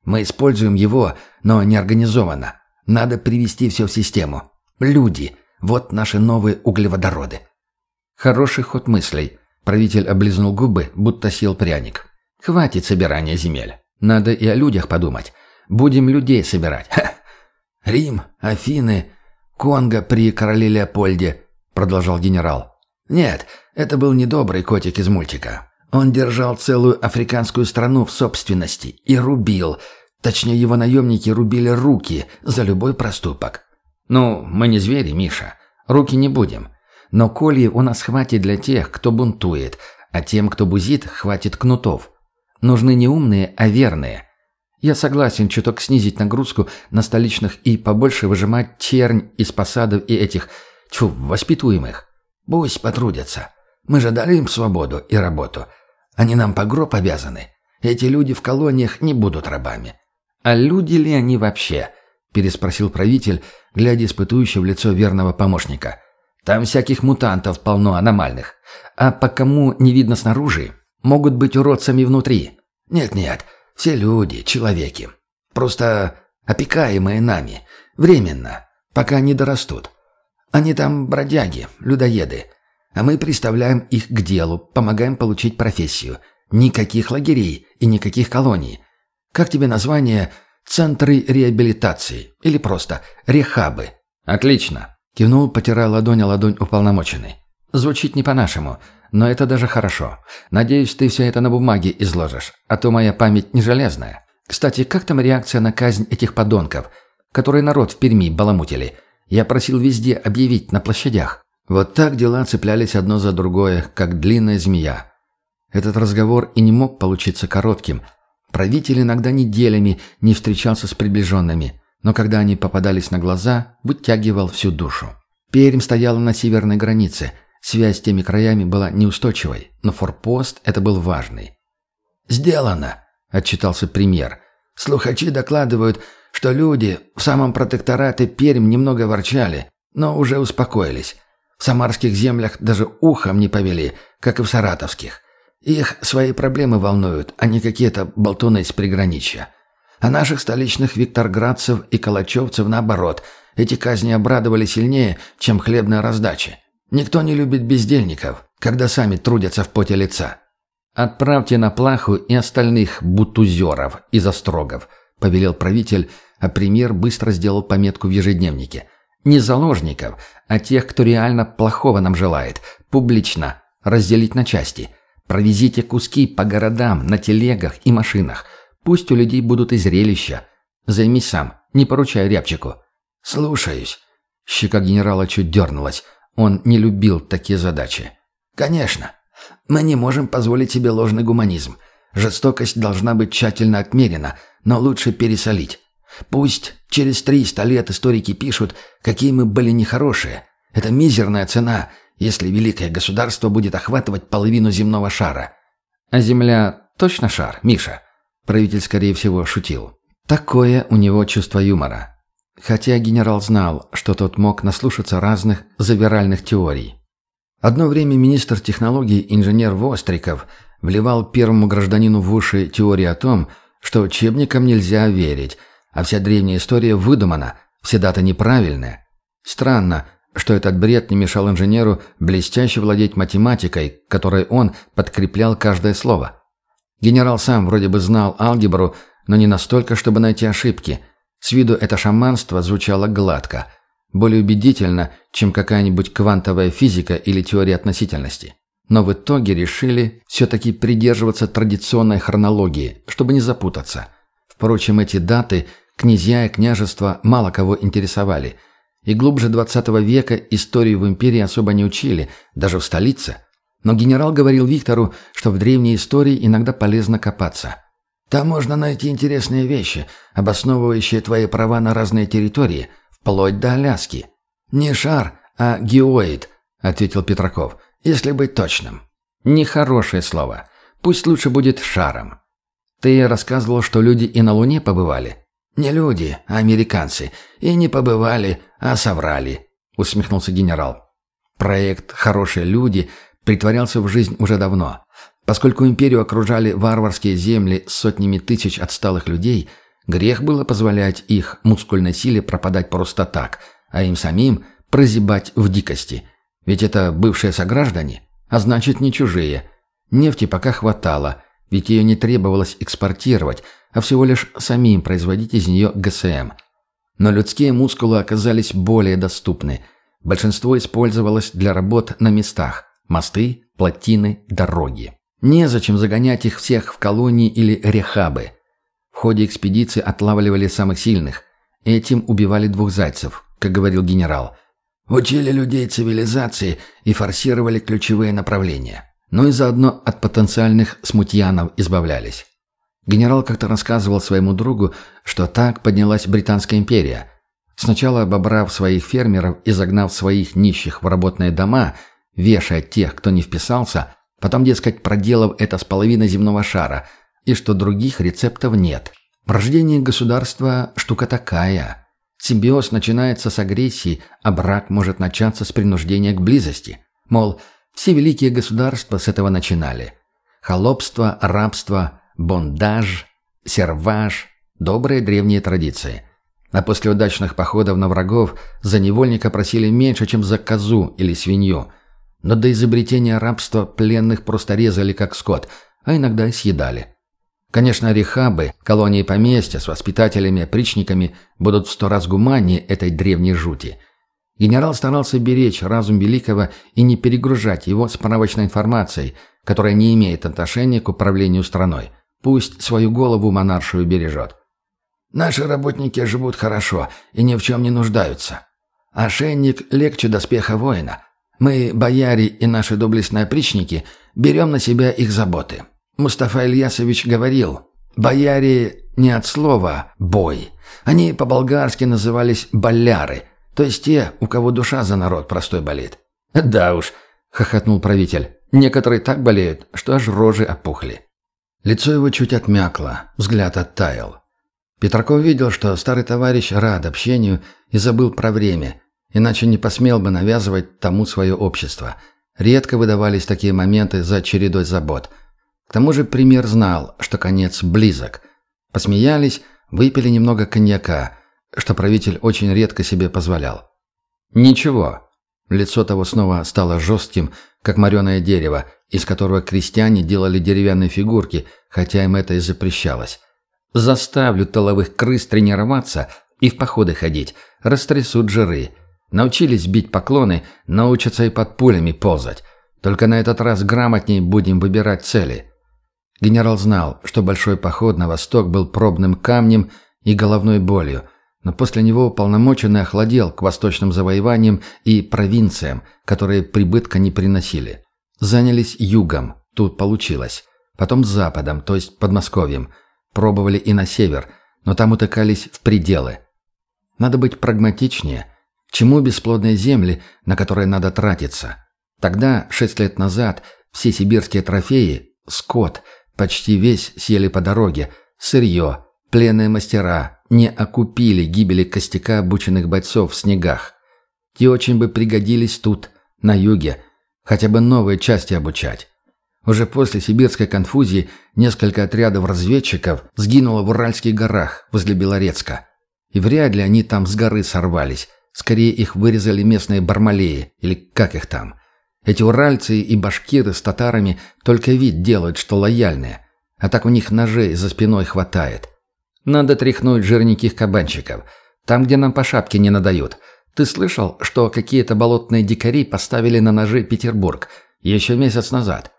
Мы используем его, но не организованно. Надо привести все в систему. Люди – вот наши новые углеводороды. Хороший ход мыслей. Правитель облизнул губы, будто съел пряник. Хватит собирания земель. Надо и о людях подумать. Будем людей собирать. Ха! Рим, Афины, Конго при короле Леопольде, продолжал генерал. Нет, это был недобрый котик из мультика. Он держал целую африканскую страну в собственности и рубил. Точнее, его наемники рубили руки за любой проступок. Ну, мы не звери, Миша. Руки не будем. Но кольи у нас хватит для тех, кто бунтует, а тем, кто бузит, хватит кнутов. Нужны не умные, а верные. Я согласен чуток снизить нагрузку на столичных и побольше выжимать чернь из посадов и этих, тьфу, воспитуемых. Пусть потрудятся. Мы же дали им свободу и работу. Они нам по гроб обязаны. Эти люди в колониях не будут рабами. А люди ли они вообще? Переспросил правитель, глядя испытующе в лицо верного помощника. Там всяких мутантов полно аномальных. А по кому не видно снаружи, могут быть уродцами внутри. Нет-нет, все люди, человеки. Просто опекаемые нами. Временно, пока не дорастут. Они там бродяги, людоеды. А мы представляем их к делу, помогаем получить профессию. Никаких лагерей и никаких колоний. Как тебе название «Центры реабилитации» или просто «Рехабы»? Отлично. Кивнул, потирая ладонь о ладонь уполномоченный. Звучит не по-нашему. Но это даже хорошо. Надеюсь, ты все это на бумаге изложишь, а то моя память не железная. Кстати, как там реакция на казнь этих подонков, которые народ в Перми баламутили? Я просил везде объявить на площадях. Вот так дела цеплялись одно за другое, как длинная змея. Этот разговор и не мог получиться коротким. Правитель иногда неделями не встречался с приближенными, но когда они попадались на глаза, вытягивал всю душу. Пермь стояла на северной границе – Связь с теми краями была неустойчивой, но форпост это был важный. «Сделано», — отчитался премьер. «Слухачи докладывают, что люди в самом протекторате Пермь немного ворчали, но уже успокоились. В самарских землях даже ухом не повели, как и в саратовских. Их свои проблемы волнуют, а не какие-то болтуны с приграничья. А наших столичных викторградцев и калачевцев, наоборот, эти казни обрадовали сильнее, чем хлебная раздача. Никто не любит бездельников, когда сами трудятся в поте лица. «Отправьте на плаху и остальных бутузеров из острогов», — повелел правитель, а премьер быстро сделал пометку в ежедневнике. «Не заложников, а тех, кто реально плохого нам желает, публично, разделить на части. Провезите куски по городам, на телегах и машинах. Пусть у людей будут и зрелища. Займись сам, не поручай рябчику». «Слушаюсь». Щека генерала чуть дернулась. Он не любил такие задачи. «Конечно. Мы не можем позволить себе ложный гуманизм. Жестокость должна быть тщательно отмерена, но лучше пересолить. Пусть через 300 лет историки пишут, какие мы были нехорошие. Это мизерная цена, если великое государство будет охватывать половину земного шара. А Земля точно шар, Миша? Правитель, скорее всего, шутил. Такое у него чувство юмора. Хотя генерал знал, что тот мог наслушаться разных завиральных теорий. Одно время министр технологий инженер Востриков вливал первому гражданину в уши теории о том, что учебникам нельзя верить, а вся древняя история выдумана, все даты неправильные. Странно, что этот бред не мешал инженеру блестяще владеть математикой, которой он подкреплял каждое слово. Генерал сам вроде бы знал алгебру, но не настолько, чтобы найти ошибки – с виду это шаманство звучало гладко, более убедительно, чем какая-нибудь квантовая физика или теория относительности. Но в итоге решили все-таки придерживаться традиционной хронологии, чтобы не запутаться. Впрочем, эти даты князья и княжества мало кого интересовали, и глубже XX века историю в империи особо не учили, даже в столице. Но генерал говорил Виктору, что в древней истории иногда полезно копаться – там можно найти интересные вещи, обосновывающие твои права на разные территории, вплоть до Аляски. Не шар, а геоид, ответил Петраков, если быть точным. Нехорошее слово. Пусть лучше будет шаром. Ты рассказывал, что люди и на Луне побывали. Не люди, а американцы. И не побывали, а соврали, усмехнулся генерал. Проект «Хорошие люди» притворялся в жизнь уже давно. Поскольку империю окружали варварские земли с сотнями тысяч отсталых людей, грех было позволять их мускульной силе пропадать просто так, а им самим прозябать в дикости. Ведь это бывшие сограждане, а значит не чужие. Нефти пока хватало, ведь ее не требовалось экспортировать, а всего лишь самим производить из нее ГСМ. Но людские мускулы оказались более доступны. Большинство использовалось для работ на местах – мосты, плотины, дороги. Незачем загонять их всех в колонии или рехабы. В ходе экспедиции отлавливали самых сильных. Этим убивали двух зайцев, как говорил генерал. Учили людей цивилизации и форсировали ключевые направления. Ну и заодно от потенциальных смутьянов избавлялись. Генерал как-то рассказывал своему другу, что так поднялась Британская империя. Сначала обобрав своих фермеров и загнав своих нищих в работные дома, вешая тех, кто не вписался, Потом, дескать, проделав это с половиной земного шара, и что других рецептов нет. Рождение государства – штука такая. Симбиоз начинается с агрессии, а брак может начаться с принуждения к близости. Мол, все великие государства с этого начинали. Холопство, рабство, бондаж, серваж – добрые древние традиции. А после удачных походов на врагов за невольника просили меньше, чем за козу или свинью – но до изобретения рабства пленных просто резали как скот, а иногда и съедали. Конечно, рехабы, колонии поместья с воспитателями, опричниками будут в сто раз гуманнее этой древней жути. Генерал старался беречь разум Великого и не перегружать его справочной информацией, которая не имеет отношения к управлению страной. Пусть свою голову монаршую бережет. «Наши работники живут хорошо и ни в чем не нуждаются. Ошейник легче доспеха воина, мы, бояре и наши доблестные опричники, берем на себя их заботы. Мустафа Ильясович говорил, бояре не от слова «бой». Они по-болгарски назывались «боляры», то есть те, у кого душа за народ простой болит. «Да уж», — хохотнул правитель, — «некоторые так болеют, что аж рожи опухли». Лицо его чуть отмякло, взгляд оттаял. Петраков видел, что старый товарищ рад общению и забыл про время — Иначе не посмел бы навязывать тому свое общество. Редко выдавались такие моменты за чередой забот. К тому же пример знал, что конец близок. Посмеялись, выпили немного коньяка, что правитель очень редко себе позволял. «Ничего». Лицо того снова стало жестким, как мореное дерево, из которого крестьяне делали деревянные фигурки, хотя им это и запрещалось. «Заставлю толовых крыс тренироваться и в походы ходить, растрясут жиры». Научились бить поклоны, научатся и под пулями ползать. Только на этот раз грамотнее будем выбирать цели. Генерал знал, что большой поход на восток был пробным камнем и головной болью, но после него уполномоченный охладел к восточным завоеваниям и провинциям, которые прибытка не приносили. Занялись югом, тут получилось. Потом западом, то есть Подмосковьем. Пробовали и на север, но там утыкались в пределы. Надо быть прагматичнее – чему бесплодные земли, на которые надо тратиться? Тогда, шесть лет назад, все сибирские трофеи, скот, почти весь съели по дороге, сырье, пленные мастера не окупили гибели костяка обученных бойцов в снегах. Те очень бы пригодились тут, на юге, хотя бы новые части обучать. Уже после сибирской конфузии несколько отрядов разведчиков сгинуло в Уральских горах возле Белорецка. И вряд ли они там с горы сорвались, Скорее их вырезали местные бармалеи, или как их там. Эти уральцы и башкиры с татарами только вид делают, что лояльные. А так у них ножей за спиной хватает. Надо тряхнуть жирненьких кабанчиков. Там, где нам по шапке не надают. Ты слышал, что какие-то болотные дикари поставили на ножи Петербург? Еще месяц назад.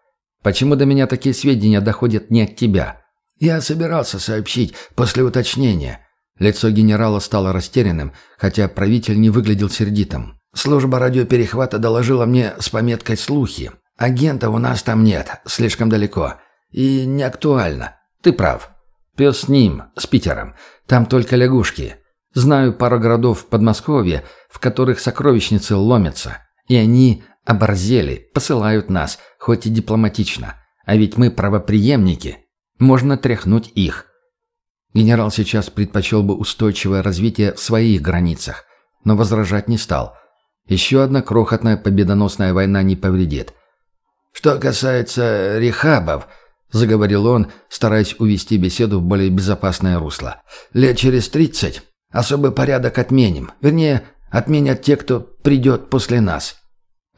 Почему до меня такие сведения доходят не от тебя? Я собирался сообщить после уточнения. Лицо генерала стало растерянным, хотя правитель не выглядел сердитым. «Служба радиоперехвата доложила мне с пометкой «слухи». Агента у нас там нет, слишком далеко. И не актуально. Ты прав. Пес с ним, с Питером. Там только лягушки. Знаю пару городов в Подмосковье, в которых сокровищницы ломятся. И они оборзели, посылают нас, хоть и дипломатично. А ведь мы правоприемники. Можно тряхнуть их. Генерал сейчас предпочел бы устойчивое развитие в своих границах, но возражать не стал. Еще одна крохотная победоносная война не повредит. «Что касается рехабов», — заговорил он, стараясь увести беседу в более безопасное русло, — «лет через тридцать особый порядок отменим. Вернее, отменят те, кто придет после нас».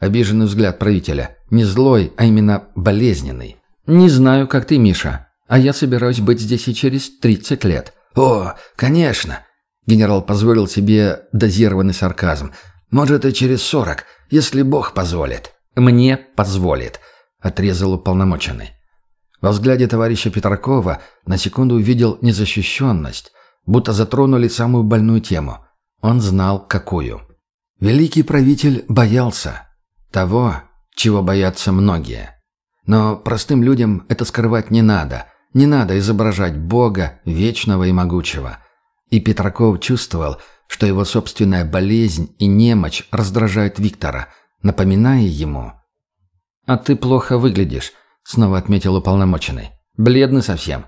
Обиженный взгляд правителя. Не злой, а именно болезненный. «Не знаю, как ты, Миша, А я собираюсь быть здесь и через 30 лет». «О, конечно!» Генерал позволил себе дозированный сарказм. «Может, и через сорок, если Бог позволит». «Мне позволит», — отрезал уполномоченный. Во взгляде товарища Петракова на секунду увидел незащищенность, будто затронули самую больную тему. Он знал, какую. Великий правитель боялся того, чего боятся многие. Но простым людям это скрывать не надо. Не надо изображать Бога, вечного и могучего. И Петраков чувствовал, что его собственная болезнь и немощь раздражают Виктора, напоминая ему. «А ты плохо выглядишь», — снова отметил уполномоченный. «Бледный совсем.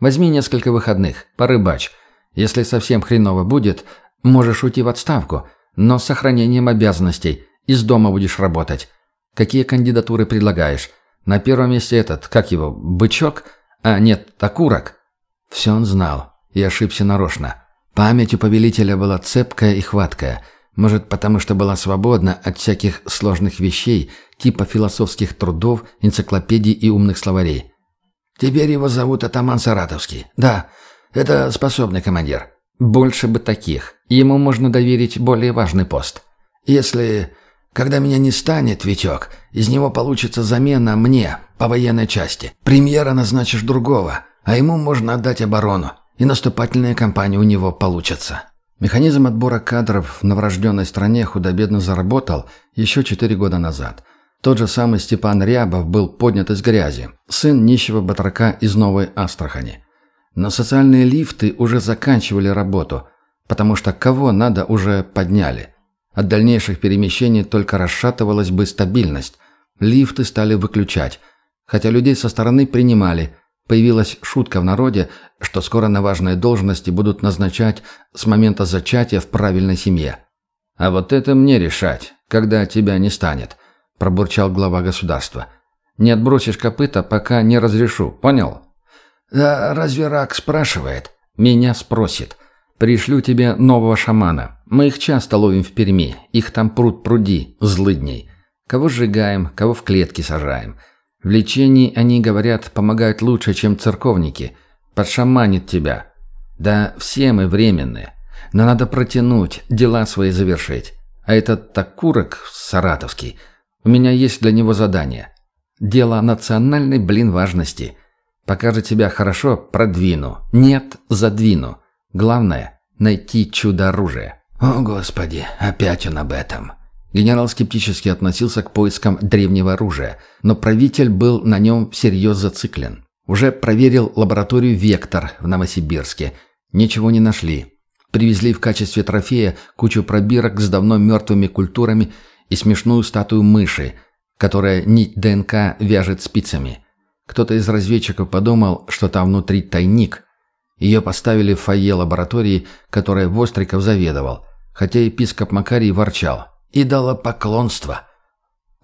Возьми несколько выходных, порыбачь. Если совсем хреново будет, можешь уйти в отставку, но с сохранением обязанностей. Из дома будешь работать. Какие кандидатуры предлагаешь? На первом месте этот, как его, бычок? А нет, окурок». Все он знал и ошибся нарочно. Память у повелителя была цепкая и хваткая. Может, потому что была свободна от всяких сложных вещей, типа философских трудов, энциклопедий и умных словарей. Теперь его зовут Атаман Саратовский. Да, это способный командир. Больше бы таких. Ему можно доверить более важный пост. Если, когда меня не станет, Витек, из него получится замена мне по военной части. Премьера назначишь другого, а ему можно отдать оборону, и наступательная кампания у него получится. Механизм отбора кадров в новорожденной стране худо-бедно заработал еще четыре года назад. Тот же самый Степан Рябов был поднят из грязи, сын нищего батрака из Новой Астрахани. Но социальные лифты уже заканчивали работу, потому что кого надо уже подняли. От дальнейших перемещений только расшатывалась бы стабильность. Лифты стали выключать, хотя людей со стороны принимали. Появилась шутка в народе, что скоро на важные должности будут назначать с момента зачатия в правильной семье. «А вот это мне решать, когда тебя не станет», – пробурчал глава государства. «Не отбросишь копыта, пока не разрешу, понял?» «Да разве рак спрашивает?» «Меня спросит. Пришлю тебе нового шамана. Мы их часто ловим в Перми. Их там пруд пруди, злыдней. Кого сжигаем, кого в клетки сажаем. В лечении, они, говорят, помогают лучше, чем церковники. Подшаманит тебя. Да все мы временные. Но надо протянуть, дела свои завершить. А этот Такурок, саратовский, у меня есть для него задание. Дело национальной, блин, важности. Пока же тебя хорошо, продвину. Нет, задвину. Главное – найти чудо-оружие. О, Господи, опять он об этом. Генерал скептически относился к поискам древнего оружия, но правитель был на нем всерьез зациклен. Уже проверил лабораторию «Вектор» в Новосибирске. Ничего не нашли. Привезли в качестве трофея кучу пробирок с давно мертвыми культурами и смешную статую мыши, которая нить ДНК вяжет спицами – кто-то из разведчиков подумал, что там внутри тайник. Ее поставили в фойе лаборатории, которой Востриков заведовал, хотя епископ Макарий ворчал. И дало поклонство.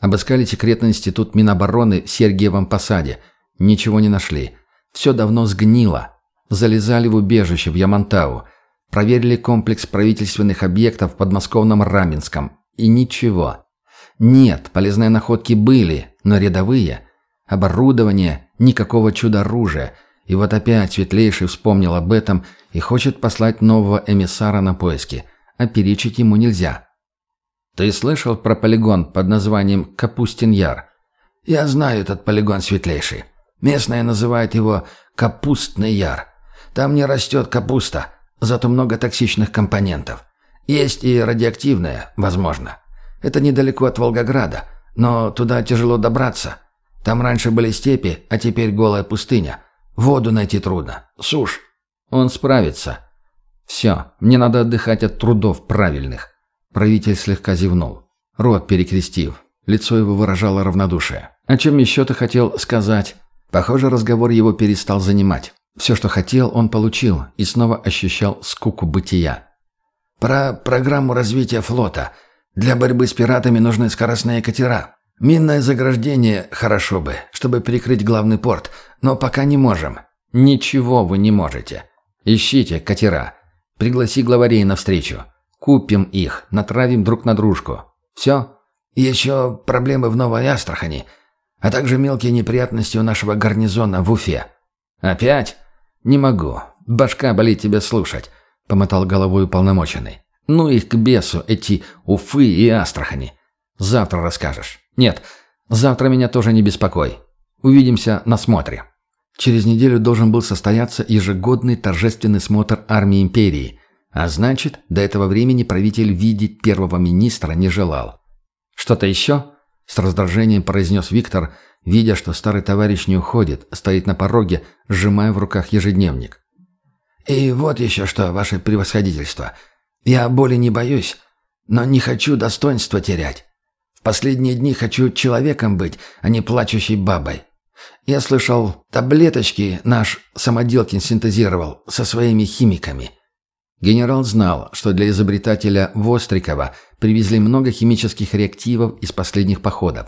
Обыскали секретный институт Минобороны в Сергиевом Посаде. Ничего не нашли. Все давно сгнило. Залезали в убежище в Ямантау. Проверили комплекс правительственных объектов в подмосковном Раменском. И ничего. Нет, полезные находки были, но рядовые – Оборудование, никакого чудо-оружия. И вот опять Светлейший вспомнил об этом и хочет послать нового эмиссара на поиски. А перечить ему нельзя. Ты слышал про полигон под названием Капустин Яр? Я знаю этот полигон Светлейший. Местные называют его Капустный Яр. Там не растет капуста, зато много токсичных компонентов. Есть и радиоактивная, возможно. Это недалеко от Волгограда, но туда тяжело добраться. Там раньше были степи, а теперь голая пустыня. Воду найти трудно. Сушь. Он справится. Все, мне надо отдыхать от трудов правильных. Правитель слегка зевнул. Рот перекрестив. Лицо его выражало равнодушие. «О чем еще ты хотел сказать?» Похоже, разговор его перестал занимать. Все, что хотел, он получил и снова ощущал скуку бытия. «Про программу развития флота. Для борьбы с пиратами нужны скоростные катера. Минное заграждение хорошо бы, чтобы перекрыть главный порт, но пока не можем. Ничего вы не можете. Ищите катера. Пригласи главарей навстречу. Купим их, натравим друг на дружку. Все? Еще проблемы в Новой Астрахани, а также мелкие неприятности у нашего гарнизона в Уфе. «Опять? Не могу. Башка болит тебя слушать», — помотал головой уполномоченный. «Ну их к бесу, эти Уфы и Астрахани. Завтра расскажешь. Нет, завтра меня тоже не беспокой. Увидимся на смотре». Через неделю должен был состояться ежегодный торжественный смотр армии империи, а значит, до этого времени правитель видеть первого министра не желал. «Что-то еще?» – с раздражением произнес Виктор, видя, что старый товарищ не уходит, стоит на пороге, сжимая в руках ежедневник. «И вот еще что, ваше превосходительство. Я боли не боюсь, но не хочу достоинства терять. Последние дни хочу человеком быть, а не плачущей бабой. Я слышал, таблеточки наш Самоделкин синтезировал со своими химиками. Генерал знал, что для изобретателя Вострикова привезли много химических реактивов из последних походов.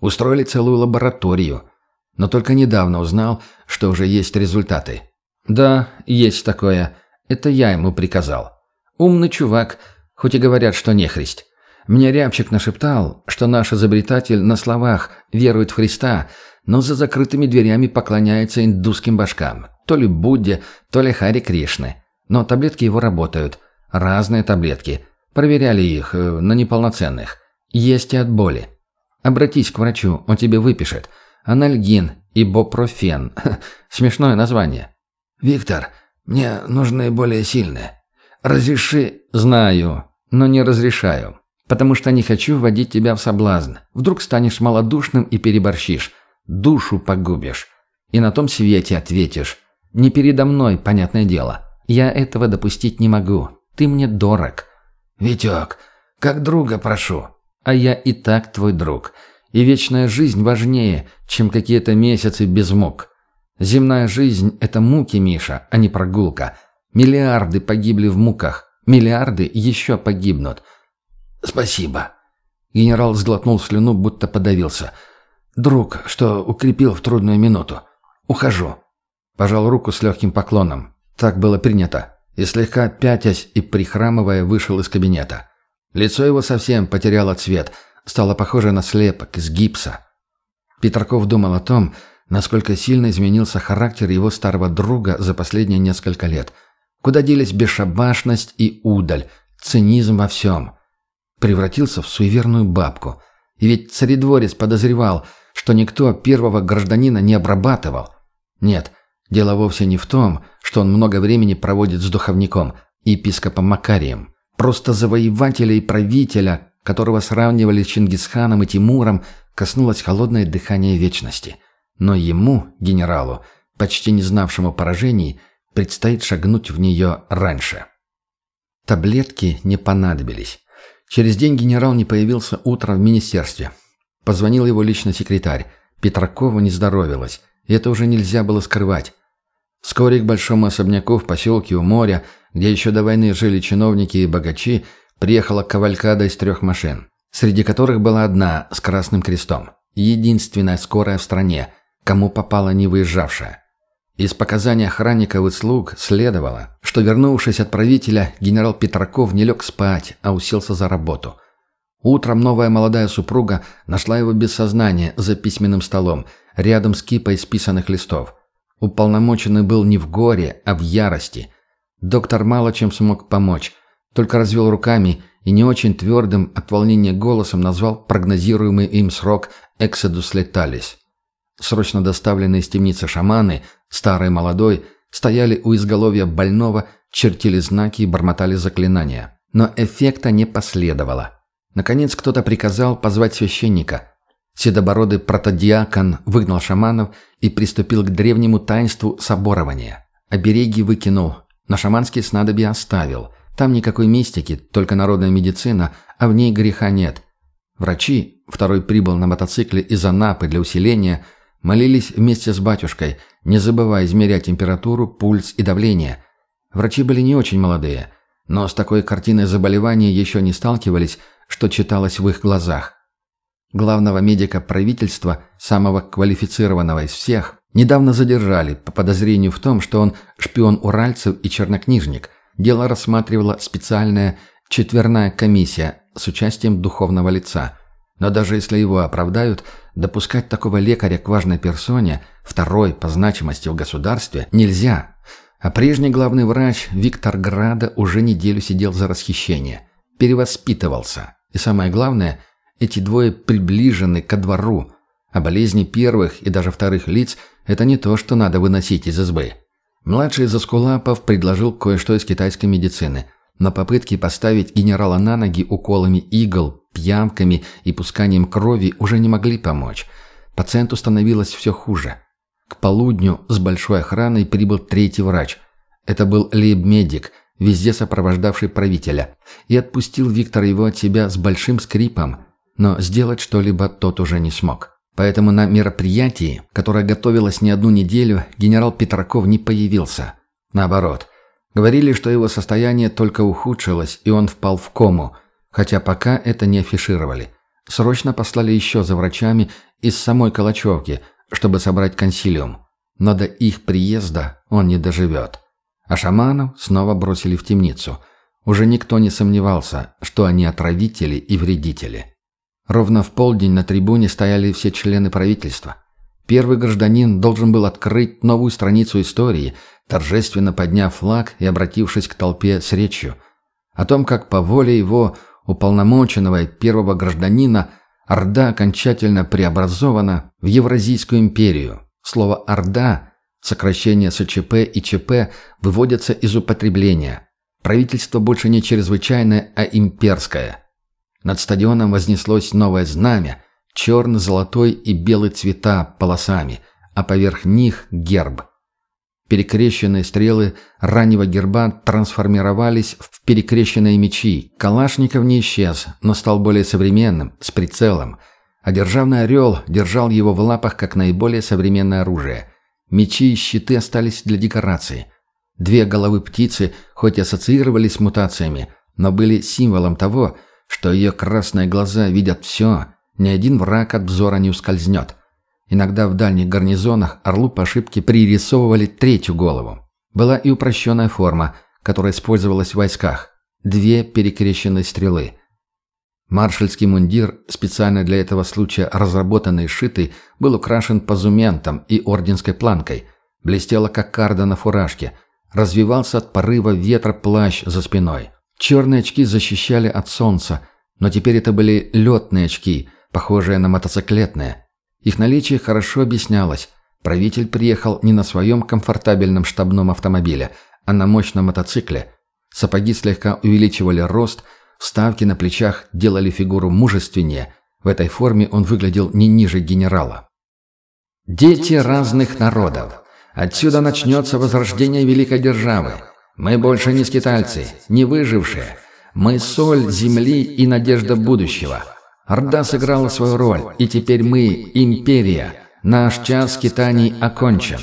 Устроили целую лабораторию. Но только недавно узнал, что уже есть результаты. Да, есть такое. Это я ему приказал. Умный чувак, хоть и говорят, что нехрист. Мне Рябчик нашептал, что наш изобретатель на словах верует в Христа – но за закрытыми дверями поклоняется индусским башкам. То ли Будде, то ли Хари Кришны. Но таблетки его работают. Разные таблетки. Проверяли их э, на неполноценных. Есть и от боли. Обратись к врачу, он тебе выпишет. Анальгин, ибупрофен. *laughs* Смешное название. «Виктор, мне нужны более сильные. Разреши...» «Знаю, но не разрешаю. Потому что не хочу вводить тебя в соблазн. Вдруг станешь малодушным и переборщишь душу погубишь. И на том свете ответишь. Не передо мной, понятное дело. Я этого допустить не могу. Ты мне дорог. Витек, как друга прошу. А я и так твой друг. И вечная жизнь важнее, чем какие-то месяцы без мук. Земная жизнь – это муки, Миша, а не прогулка. Миллиарды погибли в муках. Миллиарды еще погибнут. Спасибо. Генерал сглотнул слюну, будто подавился – Друг, что укрепил в трудную минуту. Ухожу». Пожал руку с легким поклоном. Так было принято. И слегка пятясь и прихрамывая вышел из кабинета. Лицо его совсем потеряло цвет, стало похоже на слепок из гипса. Петраков думал о том, насколько сильно изменился характер его старого друга за последние несколько лет. Куда делись бесшабашность и удаль, цинизм во всем. Превратился в суеверную бабку. И ведь царедворец подозревал – что никто первого гражданина не обрабатывал. Нет, дело вовсе не в том, что он много времени проводит с духовником, епископом Макарием. Просто завоевателя и правителя, которого сравнивали с Чингисханом и Тимуром, коснулось холодное дыхание вечности. Но ему, генералу, почти не знавшему поражений, предстоит шагнуть в нее раньше. Таблетки не понадобились. Через день генерал не появился утром в министерстве. Позвонил его лично секретарь. Петракова не здоровилась. И это уже нельзя было скрывать. Вскоре к большому особняку в поселке у моря, где еще до войны жили чиновники и богачи, приехала кавалькада из трех машин, среди которых была одна с красным крестом. Единственная скорая в стране, кому попала не выезжавшая. Из показаний охранников и слуг следовало, что, вернувшись от правителя, генерал Петраков не лег спать, а уселся за работу – Утром новая молодая супруга нашла его без сознания за письменным столом, рядом с кипой списанных листов. Уполномоченный был не в горе, а в ярости. Доктор мало чем смог помочь, только развел руками и не очень твердым от волнения голосом назвал прогнозируемый им срок «Эксодус леталис». Срочно доставленные из темницы шаманы, старый и молодой, стояли у изголовья больного, чертили знаки и бормотали заклинания. Но эффекта не последовало. Наконец кто-то приказал позвать священника. Седобородый протодиакон выгнал шаманов и приступил к древнему таинству соборования. Обереги выкинул, но шаманские снадобья оставил. Там никакой мистики, только народная медицина, а в ней греха нет. Врачи, второй прибыл на мотоцикле из Анапы для усиления, молились вместе с батюшкой, не забывая измерять температуру, пульс и давление. Врачи были не очень молодые, но с такой картиной заболевания еще не сталкивались, что читалось в их глазах. Главного медика правительства, самого квалифицированного из всех, недавно задержали по подозрению в том, что он шпион уральцев и чернокнижник. Дело рассматривала специальная четверная комиссия с участием духовного лица. Но даже если его оправдают, допускать такого лекаря к важной персоне, второй по значимости в государстве, нельзя. А прежний главный врач Виктор Града уже неделю сидел за расхищение. Перевоспитывался. И самое главное, эти двое приближены ко двору. А болезни первых и даже вторых лиц – это не то, что надо выносить из избы. Младший Заскулапов предложил кое-что из китайской медицины – но попытки поставить генерала на ноги уколами игл, пьянками и пусканием крови уже не могли помочь. Пациенту становилось все хуже. К полудню с большой охраной прибыл третий врач. Это был лейб-медик, везде сопровождавший правителя, и отпустил Виктора его от себя с большим скрипом, но сделать что-либо тот уже не смог. Поэтому на мероприятии, которое готовилось не одну неделю, генерал Петраков не появился. Наоборот, Говорили, что его состояние только ухудшилось, и он впал в кому, хотя пока это не афишировали. Срочно послали еще за врачами из самой Калачевки, чтобы собрать консилиум. Но до их приезда он не доживет. А шаману снова бросили в темницу. Уже никто не сомневался, что они отравители и вредители. Ровно в полдень на трибуне стояли все члены правительства. Первый гражданин должен был открыть новую страницу истории, торжественно подняв флаг и обратившись к толпе с речью о том, как по воле его уполномоченного первого гражданина Орда окончательно преобразована в Евразийскую империю. Слово «Орда» сокращение СЧП и ЧП выводятся из употребления. Правительство больше не чрезвычайное, а имперское. Над стадионом вознеслось новое знамя, черно-золотой и белый цвета полосами, а поверх них герб – Перекрещенные стрелы раннего герба трансформировались в перекрещенные мечи. Калашников не исчез, но стал более современным, с прицелом. А державный орел держал его в лапах как наиболее современное оружие. Мечи и щиты остались для декорации. Две головы птицы хоть и ассоциировались с мутациями, но были символом того, что ее красные глаза видят все, ни один враг от взора не ускользнет. Иногда в дальних гарнизонах орлу по ошибке пририсовывали третью голову. Была и упрощенная форма, которая использовалась в войсках. Две перекрещенные стрелы. Маршальский мундир, специально для этого случая разработанный и шитый, был украшен позументом и орденской планкой. Блестела кокарда на фуражке. Развивался от порыва ветра плащ за спиной. Черные очки защищали от солнца, но теперь это были летные очки, похожие на мотоциклетные. Их наличие хорошо объяснялось. Правитель приехал не на своем комфортабельном штабном автомобиле, а на мощном мотоцикле. Сапоги слегка увеличивали рост, вставки на плечах делали фигуру мужественнее. В этой форме он выглядел не ниже генерала. «Дети разных народов. Отсюда начнется возрождение великой державы. Мы больше не скитальцы, не выжившие. Мы соль земли и надежда будущего. Орда сыграла свою роль, и теперь мы – империя. Наш час скитаний окончен.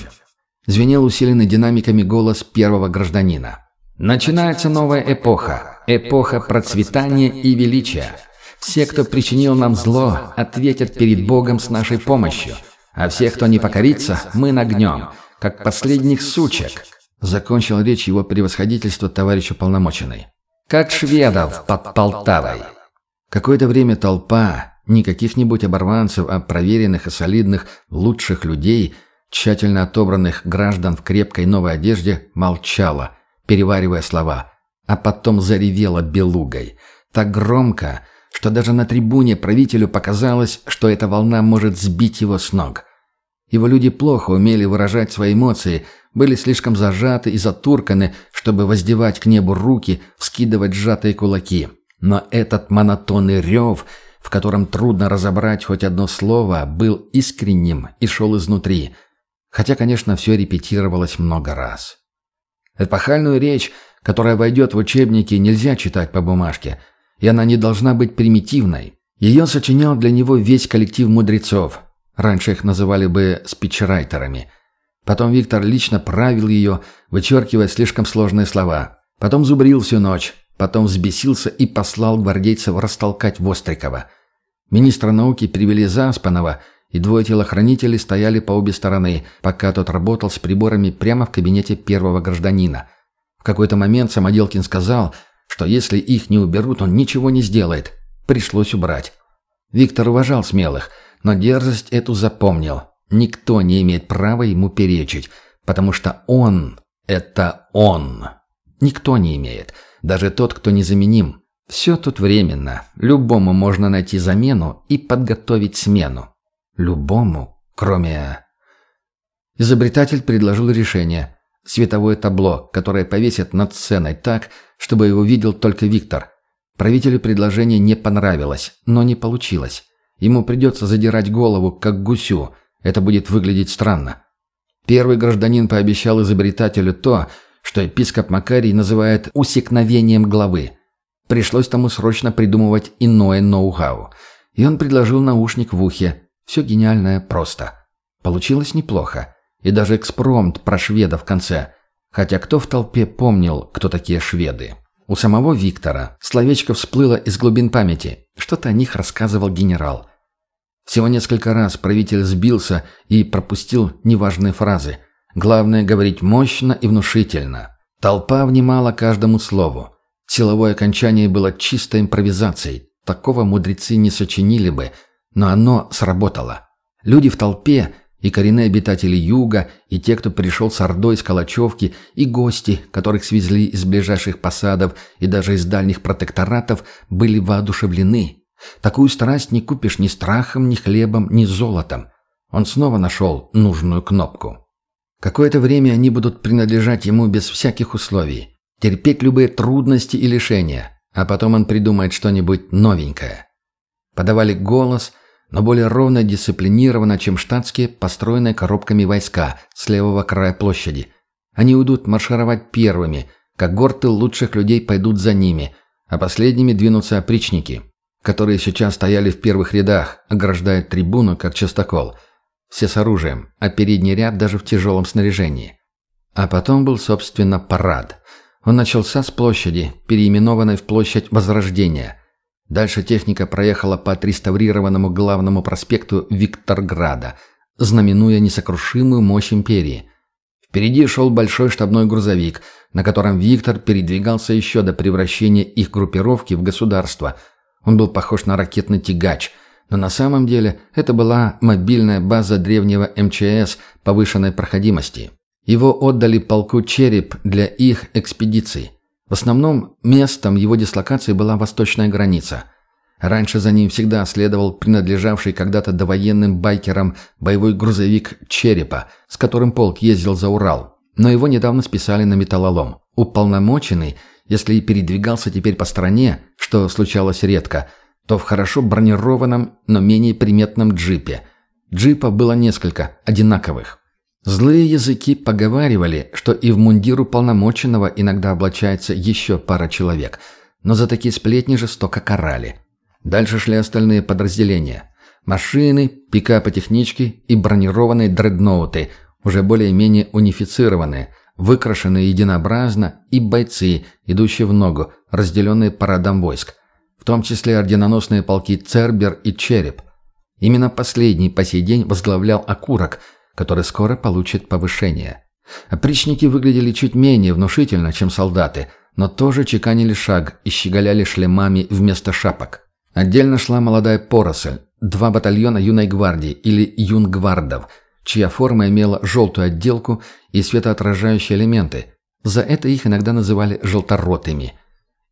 Звенел усиленный динамиками голос первого гражданина. Начинается новая эпоха. Эпоха процветания и величия. Все, кто причинил нам зло, ответят перед Богом с нашей помощью. А все, кто не покорится, мы нагнем, как последних сучек. Закончил речь его превосходительство товарищу полномоченный. Как шведов под Полтавой. Какое-то время толпа, не каких-нибудь оборванцев, а проверенных и солидных, лучших людей, тщательно отобранных граждан в крепкой новой одежде, молчала, переваривая слова, а потом заревела белугой. Так громко, что даже на трибуне правителю показалось, что эта волна может сбить его с ног. Его люди плохо умели выражать свои эмоции, были слишком зажаты и затурканы, чтобы воздевать к небу руки, вскидывать сжатые кулаки. Но этот монотонный рев, в котором трудно разобрать хоть одно слово, был искренним и шел изнутри. Хотя, конечно, все репетировалось много раз. Эпохальную речь, которая войдет в учебники, нельзя читать по бумажке, и она не должна быть примитивной. Ее сочинял для него весь коллектив мудрецов. Раньше их называли бы спичрайтерами. Потом Виктор лично правил ее, вычеркивая слишком сложные слова. Потом зубрил всю ночь, Потом взбесился и послал гвардейцев растолкать Вострикова. Министра науки привели Заспанова, и двое телохранителей стояли по обе стороны, пока тот работал с приборами прямо в кабинете первого гражданина. В какой-то момент Самоделкин сказал, что если их не уберут, он ничего не сделает. Пришлось убрать. Виктор уважал смелых, но дерзость эту запомнил. Никто не имеет права ему перечить, потому что он — это он. Никто не имеет, даже тот, кто незаменим. Все тут временно, любому можно найти замену и подготовить смену. Любому, кроме... Изобретатель предложил решение. Световое табло, которое повесят над сценой так, чтобы его видел только Виктор. Правителю предложение не понравилось, но не получилось. Ему придется задирать голову, как гусю. Это будет выглядеть странно. Первый гражданин пообещал изобретателю то, что епископ Макарий называет «усекновением главы». Пришлось тому срочно придумывать иное ноу-хау. И он предложил наушник в ухе. Все гениальное просто. Получилось неплохо. И даже экспромт про шведа в конце. Хотя кто в толпе помнил, кто такие шведы? У самого Виктора словечко всплыло из глубин памяти. Что-то о них рассказывал генерал. Всего несколько раз правитель сбился и пропустил неважные фразы. Главное говорить мощно и внушительно. Толпа внимала каждому слову. Силовое окончание было чистой импровизацией. Такого мудрецы не сочинили бы, но оно сработало. Люди в толпе и коренные обитатели юга, и те, кто пришел с Ордой из Калачевки, и гости, которых свезли из ближайших посадов и даже из дальних протекторатов, были воодушевлены. Такую страсть не купишь ни страхом, ни хлебом, ни золотом. Он снова нашел нужную кнопку. Какое-то время они будут принадлежать ему без всяких условий, терпеть любые трудности и лишения, а потом он придумает что-нибудь новенькое. Подавали голос – но более ровно дисциплинированно, чем штатские, построенные коробками войска с левого края площади. Они уйдут маршировать первыми, как горты лучших людей пойдут за ними, а последними двинутся опричники, которые сейчас стояли в первых рядах, ограждая трибуну, как частокол. Все с оружием, а передний ряд даже в тяжелом снаряжении. А потом был, собственно, парад. Он начался с площади, переименованной в площадь Возрождения – Дальше техника проехала по отреставрированному главному проспекту Викторграда, знаменуя несокрушимую мощь империи. Впереди шел большой штабной грузовик, на котором Виктор передвигался еще до превращения их группировки в государство. Он был похож на ракетный тягач, но на самом деле это была мобильная база древнего МЧС повышенной проходимости. Его отдали полку «Череп» для их экспедиций. В основном местом его дислокации была восточная граница. Раньше за ним всегда следовал принадлежавший когда-то довоенным байкерам боевой грузовик «Черепа», с которым полк ездил за Урал. Но его недавно списали на металлолом. Уполномоченный, если и передвигался теперь по стране, что случалось редко, то в хорошо бронированном, но менее приметном джипе. Джипа было несколько, одинаковых. Злые языки поговаривали, что и в мундиру полномоченного иногда облачается еще пара человек, но за такие сплетни жестоко карали. Дальше шли остальные подразделения. Машины, пикапы-технички и бронированные дредноуты, уже более-менее унифицированные, выкрашенные единообразно, и бойцы, идущие в ногу, разделенные по родам войск, том числе орденоносные полки Цербер и Череп. Именно последний по сей день возглавлял Окурок – который скоро получит повышение. Опричники выглядели чуть менее внушительно, чем солдаты, но тоже чеканили шаг и щеголяли шлемами вместо шапок. Отдельно шла молодая поросль, два батальона юной гвардии или юнгвардов, чья форма имела желтую отделку и светоотражающие элементы. За это их иногда называли «желторотыми».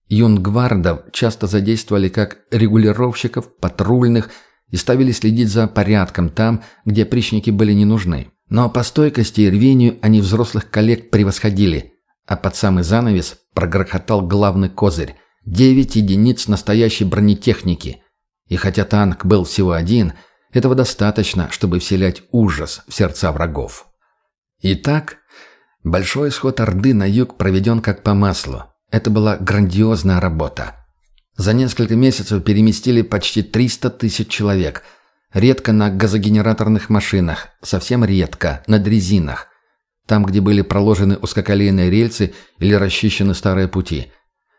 Юнгвардов часто задействовали как регулировщиков, патрульных и ставили следить за порядком там, где причники были не нужны. Но по стойкости и рвению они взрослых коллег превосходили, а под самый занавес прогрохотал главный козырь – девять единиц настоящей бронетехники. И хотя танк был всего один, этого достаточно, чтобы вселять ужас в сердца врагов. Итак, большой исход Орды на юг проведен как по маслу. Это была грандиозная работа. За несколько месяцев переместили почти 300 тысяч человек. Редко на газогенераторных машинах, совсем редко на дрезинах. Там, где были проложены узкоколейные рельсы или расчищены старые пути.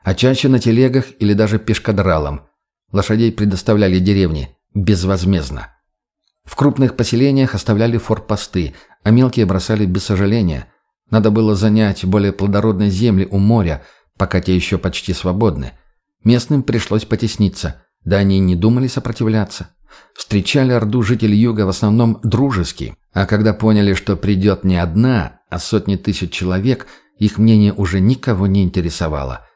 А чаще на телегах или даже пешкадралом. Лошадей предоставляли деревни безвозмездно. В крупных поселениях оставляли форпосты, а мелкие бросали без сожаления. Надо было занять более плодородные земли у моря, пока те еще почти свободны. Местным пришлось потесниться, да они не думали сопротивляться. встречали Орду жители Юга в основном дружески, а когда поняли, что придет не одна, а сотни тысяч человек, их мнение уже никого не интересовало.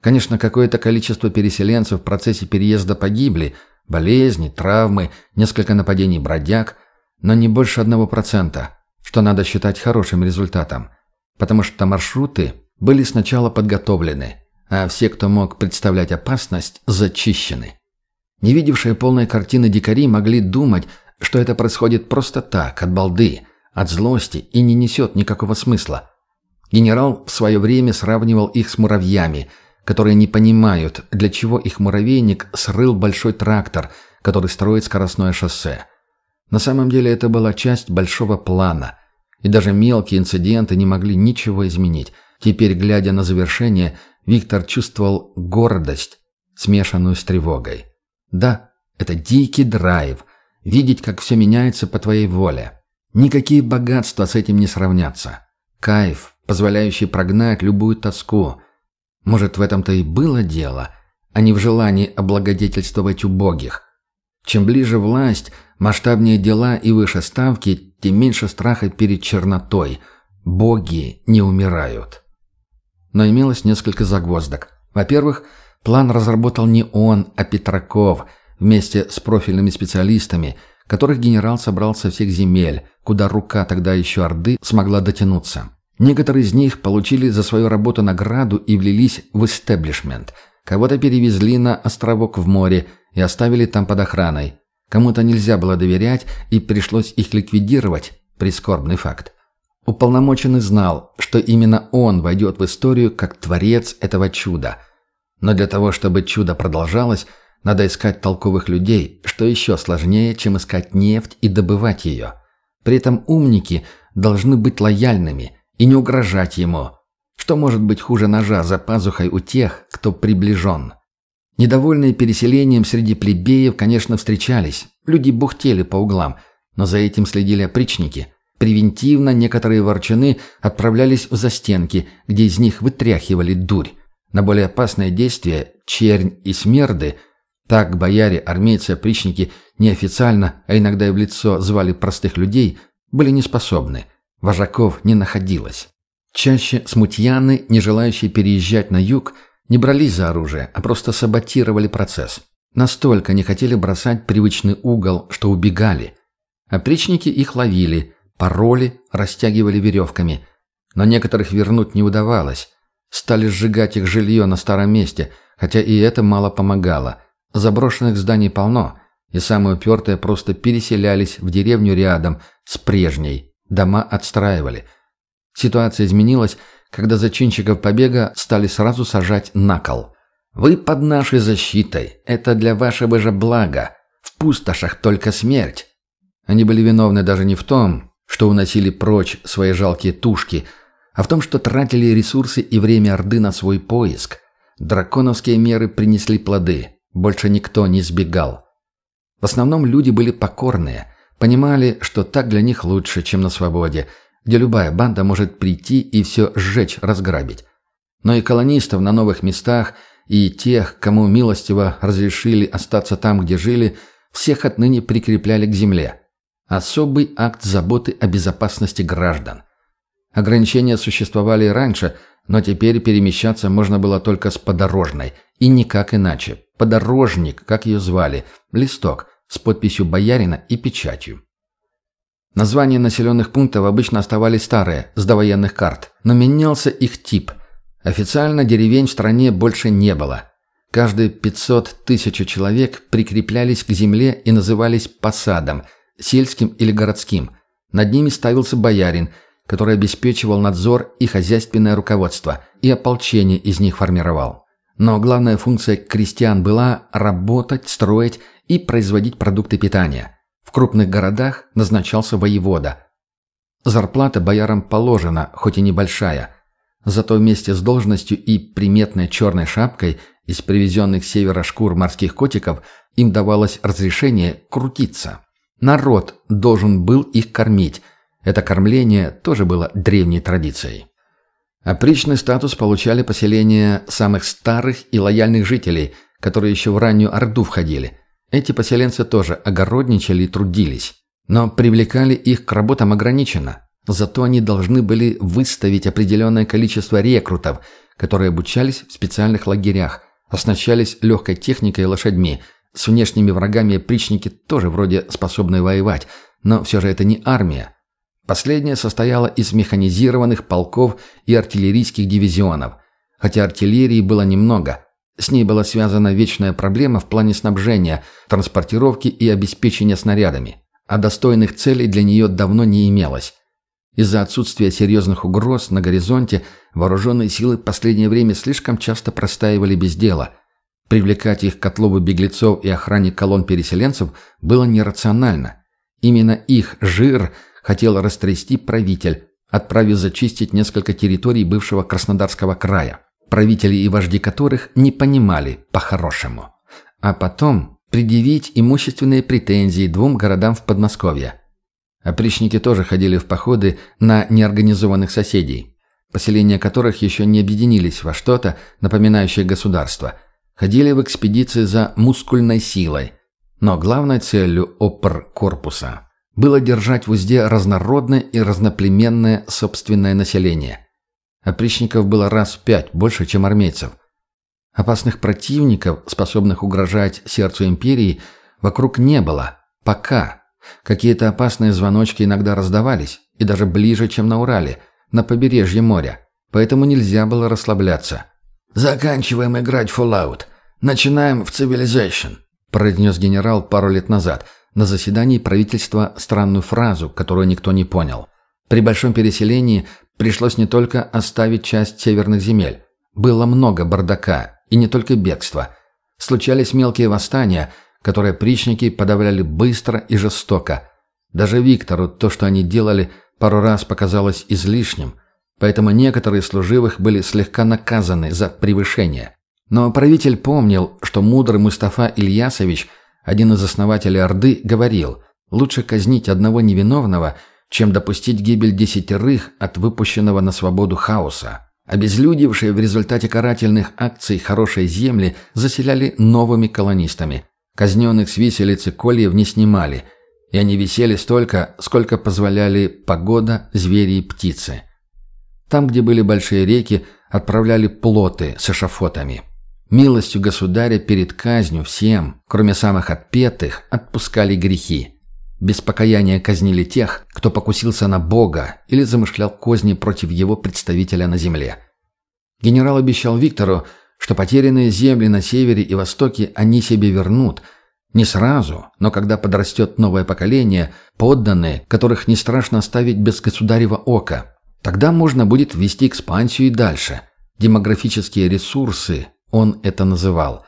Конечно, какое-то количество переселенцев в процессе переезда погибли, болезни, травмы, несколько нападений бродяг, но не больше одного процента, что надо считать хорошим результатом, потому что маршруты были сначала подготовлены, а все, кто мог представлять опасность, зачищены. Не видевшие полной картины дикари могли думать, что это происходит просто так, от балды, от злости и не несет никакого смысла. Генерал в свое время сравнивал их с муравьями, которые не понимают, для чего их муравейник срыл большой трактор, который строит скоростное шоссе. На самом деле это была часть большого плана, и даже мелкие инциденты не могли ничего изменить. Теперь, глядя на завершение, Виктор чувствовал гордость, смешанную с тревогой. Да, это дикий драйв. Видеть, как все меняется по твоей воле. Никакие богатства с этим не сравнятся. Кайф, позволяющий прогнать любую тоску. Может, в этом-то и было дело, а не в желании облагодетельствовать убогих. Чем ближе власть, масштабнее дела и выше ставки, тем меньше страха перед чернотой. Боги не умирают. Но имелось несколько загвоздок. Во-первых, План разработал не он, а Петраков, вместе с профильными специалистами, которых генерал собрал со всех земель, куда рука тогда еще Орды смогла дотянуться. Некоторые из них получили за свою работу награду и влились в истеблишмент. Кого-то перевезли на островок в море и оставили там под охраной. Кому-то нельзя было доверять и пришлось их ликвидировать. Прискорбный факт. Уполномоченный знал, что именно он войдет в историю как творец этого чуда – но для того, чтобы чудо продолжалось, надо искать толковых людей, что еще сложнее, чем искать нефть и добывать ее. При этом умники должны быть лояльными и не угрожать ему. Что может быть хуже ножа за пазухой у тех, кто приближен? Недовольные переселением среди плебеев, конечно, встречались. Люди бухтели по углам, но за этим следили опричники. Превентивно некоторые ворчуны отправлялись в застенки, где из них вытряхивали дурь. На более опасные действия чернь и смерды, так бояре, армейцы, опричники неофициально, а иногда и в лицо звали простых людей, были неспособны. Вожаков не находилось. Чаще смутьяны, не желающие переезжать на юг, не брались за оружие, а просто саботировали процесс. Настолько не хотели бросать привычный угол, что убегали. Опричники их ловили, пороли, растягивали веревками. Но некоторых вернуть не удавалось. Стали сжигать их жилье на старом месте, хотя и это мало помогало. Заброшенных зданий полно, и самые упертые просто переселялись в деревню рядом с прежней. Дома отстраивали. Ситуация изменилась, когда зачинщиков побега стали сразу сажать на кол. «Вы под нашей защитой. Это для вашего же блага. В пустошах только смерть». Они были виновны даже не в том, что уносили прочь свои жалкие тушки – а в том, что тратили ресурсы и время Орды на свой поиск. Драконовские меры принесли плоды, больше никто не сбегал. В основном люди были покорные, понимали, что так для них лучше, чем на свободе, где любая банда может прийти и все сжечь, разграбить. Но и колонистов на новых местах, и тех, кому милостиво разрешили остаться там, где жили, всех отныне прикрепляли к земле. Особый акт заботы о безопасности граждан. Ограничения существовали и раньше, но теперь перемещаться можно было только с подорожной, и никак иначе. Подорожник, как ее звали, листок с подписью боярина и печатью. Названия населенных пунктов обычно оставались старые, с довоенных карт, но менялся их тип. Официально деревень в стране больше не было. Каждые 500 тысяч человек прикреплялись к земле и назывались посадом, сельским или городским. Над ними ставился боярин – который обеспечивал надзор и хозяйственное руководство, и ополчение из них формировал. Но главная функция крестьян была работать, строить и производить продукты питания. В крупных городах назначался воевода. Зарплата боярам положена, хоть и небольшая. Зато вместе с должностью и приметной черной шапкой из привезенных с севера шкур морских котиков им давалось разрешение крутиться. Народ должен был их кормить, это кормление тоже было древней традицией. Опричный статус получали поселения самых старых и лояльных жителей, которые еще в раннюю Орду входили. Эти поселенцы тоже огородничали и трудились. Но привлекали их к работам ограниченно. Зато они должны были выставить определенное количество рекрутов, которые обучались в специальных лагерях, оснащались легкой техникой и лошадьми. С внешними врагами опричники тоже вроде способны воевать, но все же это не армия. Последняя состояла из механизированных полков и артиллерийских дивизионов. Хотя артиллерии было немного. С ней была связана вечная проблема в плане снабжения, транспортировки и обеспечения снарядами. А достойных целей для нее давно не имелось. Из-за отсутствия серьезных угроз на горизонте вооруженные силы в последнее время слишком часто простаивали без дела. Привлекать их к отлову беглецов и охране колонн переселенцев было нерационально. Именно их жир хотел растрясти правитель, отправив зачистить несколько территорий бывшего Краснодарского края, правители и вожди которых не понимали по-хорошему. А потом предъявить имущественные претензии двум городам в Подмосковье. Опричники тоже ходили в походы на неорганизованных соседей, поселения которых еще не объединились во что-то, напоминающее государство. Ходили в экспедиции за мускульной силой. Но главной целью опр-корпуса было держать в узде разнородное и разноплеменное собственное население. Опричников было раз в пять больше, чем армейцев. Опасных противников, способных угрожать сердцу империи, вокруг не было. Пока. Какие-то опасные звоночки иногда раздавались, и даже ближе, чем на Урале, на побережье моря. Поэтому нельзя было расслабляться. «Заканчиваем играть Fallout. Начинаем в Civilization», – произнес генерал пару лет назад на заседании правительства странную фразу, которую никто не понял. При большом переселении пришлось не только оставить часть северных земель. Было много бардака, и не только бегства. Случались мелкие восстания – которые причники подавляли быстро и жестоко. Даже Виктору то, что они делали, пару раз показалось излишним, поэтому некоторые служивых были слегка наказаны за превышение. Но правитель помнил, что мудрый Мустафа Ильясович, один из основателей Орды, говорил, лучше казнить одного невиновного, чем допустить гибель десятерых от выпущенного на свободу хаоса. Обезлюдившие в результате карательных акций хорошие земли заселяли новыми колонистами. Казненных с виселицы кольев не снимали, и они висели столько, сколько позволяли погода, звери и птицы. Там, где были большие реки, отправляли плоты с эшафотами. Милостью государя перед казнью всем, кроме самых отпетых, отпускали грехи. Без покаяния казнили тех, кто покусился на Бога или замышлял козни против его представителя на земле. Генерал обещал Виктору, что потерянные земли на севере и востоке они себе вернут. Не сразу, но когда подрастет новое поколение, подданные, которых не страшно оставить без государева ока. Тогда можно будет вести экспансию и дальше. Демографические ресурсы, он это называл.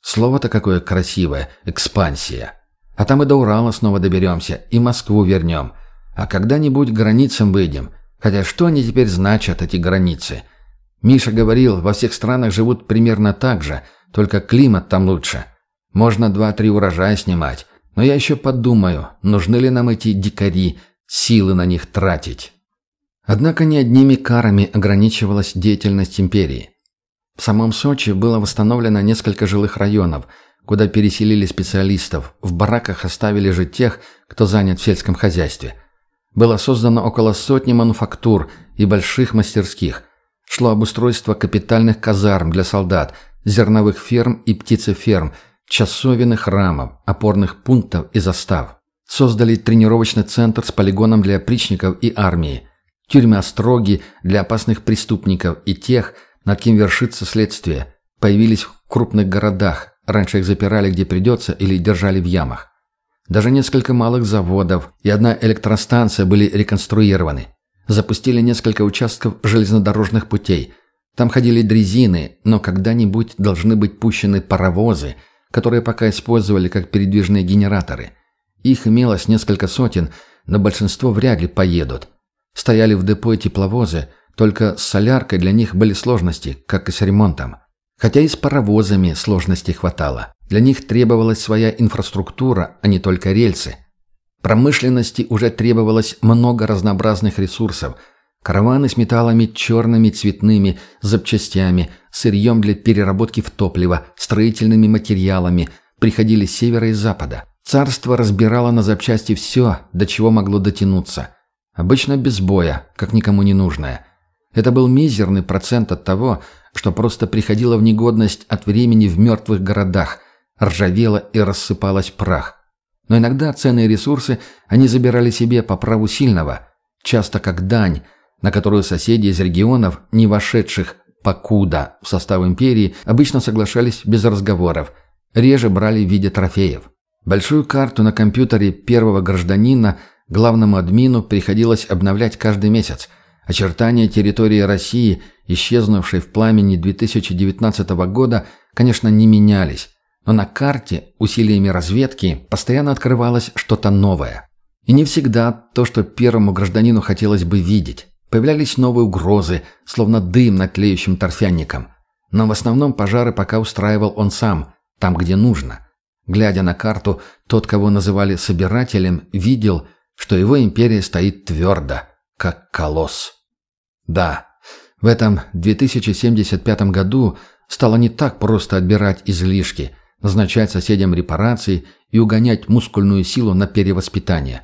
Слово-то какое красивое – экспансия. А там и до Урала снова доберемся, и Москву вернем. А когда-нибудь границам выйдем. Хотя что они теперь значат, эти границы – Миша говорил, во всех странах живут примерно так же, только климат там лучше. Можно два-три урожая снимать. Но я еще подумаю, нужны ли нам эти дикари, силы на них тратить. Однако не одними карами ограничивалась деятельность империи. В самом Сочи было восстановлено несколько жилых районов, куда переселили специалистов, в бараках оставили же тех, кто занят в сельском хозяйстве. Было создано около сотни мануфактур и больших мастерских – Шло обустройство капитальных казарм для солдат, зерновых ферм и птицеферм, часовенных храмов, опорных пунктов и застав. Создали тренировочный центр с полигоном для опричников и армии, тюрьмы-остроги для опасных преступников и тех, над кем вершится следствие. Появились в крупных городах, раньше их запирали где придется или держали в ямах. Даже несколько малых заводов и одна электростанция были реконструированы. Запустили несколько участков железнодорожных путей. Там ходили дрезины, но когда-нибудь должны быть пущены паровозы, которые пока использовали как передвижные генераторы. Их имелось несколько сотен, но большинство вряд ли поедут. Стояли в депо тепловозы, только с соляркой для них были сложности, как и с ремонтом. Хотя и с паровозами сложностей хватало. Для них требовалась своя инфраструктура, а не только рельсы – Промышленности уже требовалось много разнообразных ресурсов. Караваны с металлами черными, цветными, запчастями, сырьем для переработки в топливо, строительными материалами, приходили с севера и запада. Царство разбирало на запчасти все, до чего могло дотянуться. Обычно без боя, как никому не нужное. Это был мизерный процент от того, что просто приходило в негодность от времени в мертвых городах, ржавело и рассыпалось прах. Но иногда ценные ресурсы они забирали себе по праву сильного, часто как дань, на которую соседи из регионов, не вошедших покуда в состав империи, обычно соглашались без разговоров, реже брали в виде трофеев. Большую карту на компьютере первого гражданина главному админу приходилось обновлять каждый месяц. Очертания территории России, исчезнувшей в пламени 2019 года, конечно, не менялись, но на карте усилиями разведки постоянно открывалось что-то новое. И не всегда то, что первому гражданину хотелось бы видеть. Появлялись новые угрозы, словно дым над тлеющим торфянником. Но в основном пожары пока устраивал он сам, там, где нужно. Глядя на карту, тот, кого называли собирателем, видел, что его империя стоит твердо, как колосс. Да, в этом 2075 году стало не так просто отбирать излишки – назначать соседям репарации и угонять мускульную силу на перевоспитание.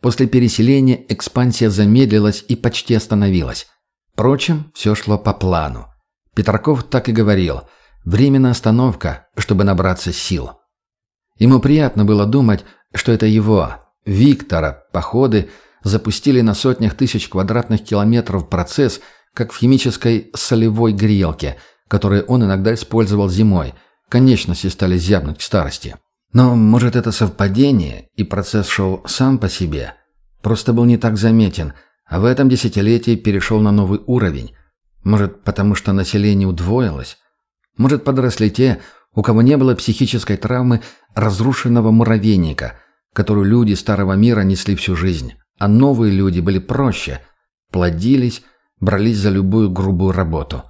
После переселения экспансия замедлилась и почти остановилась. Впрочем, все шло по плану. Петраков так и говорил «временная остановка, чтобы набраться сил». Ему приятно было думать, что это его, Виктора, походы запустили на сотнях тысяч квадратных километров процесс, как в химической солевой грелке, которую он иногда использовал зимой – Конечности стали зябнуть к старости. Но, может, это совпадение, и процесс шел сам по себе. Просто был не так заметен, а в этом десятилетии перешел на новый уровень. Может, потому что население удвоилось? Может, подросли те, у кого не было психической травмы разрушенного муравейника, которую люди старого мира несли всю жизнь, а новые люди были проще, плодились, брались за любую грубую работу.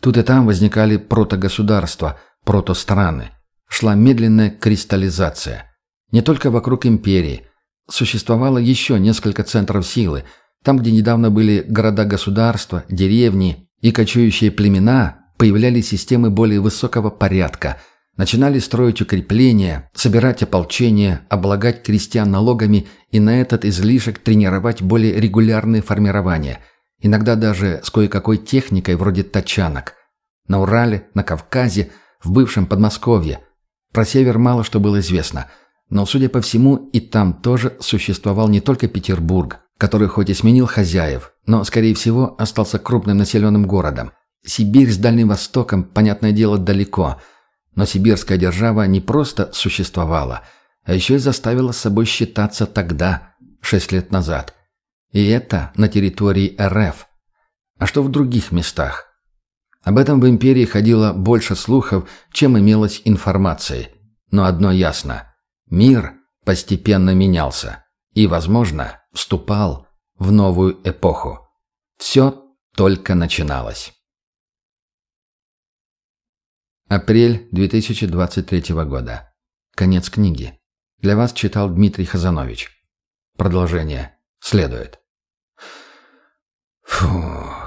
Тут и там возникали протогосударства – протостраны. Шла медленная кристаллизация. Не только вокруг империи. Существовало еще несколько центров силы. Там, где недавно были города-государства, деревни и кочующие племена, появлялись системы более высокого порядка. Начинали строить укрепления, собирать ополчение, облагать крестьян налогами и на этот излишек тренировать более регулярные формирования. Иногда даже с кое-какой техникой вроде тачанок. На Урале, на Кавказе – в бывшем Подмосковье. Про север мало что было известно, но, судя по всему, и там тоже существовал не только Петербург, который хоть и сменил хозяев, но, скорее всего, остался крупным населенным городом. Сибирь с Дальним Востоком, понятное дело, далеко, но сибирская держава не просто существовала, а еще и заставила собой считаться тогда, шесть лет назад. И это на территории РФ. А что в других местах? Об этом в империи ходило больше слухов, чем имелось информации. Но одно ясно. Мир постепенно менялся. И, возможно, вступал в новую эпоху. Все только начиналось. Апрель 2023 года. Конец книги. Для вас читал Дмитрий Хазанович. Продолжение следует. Фу.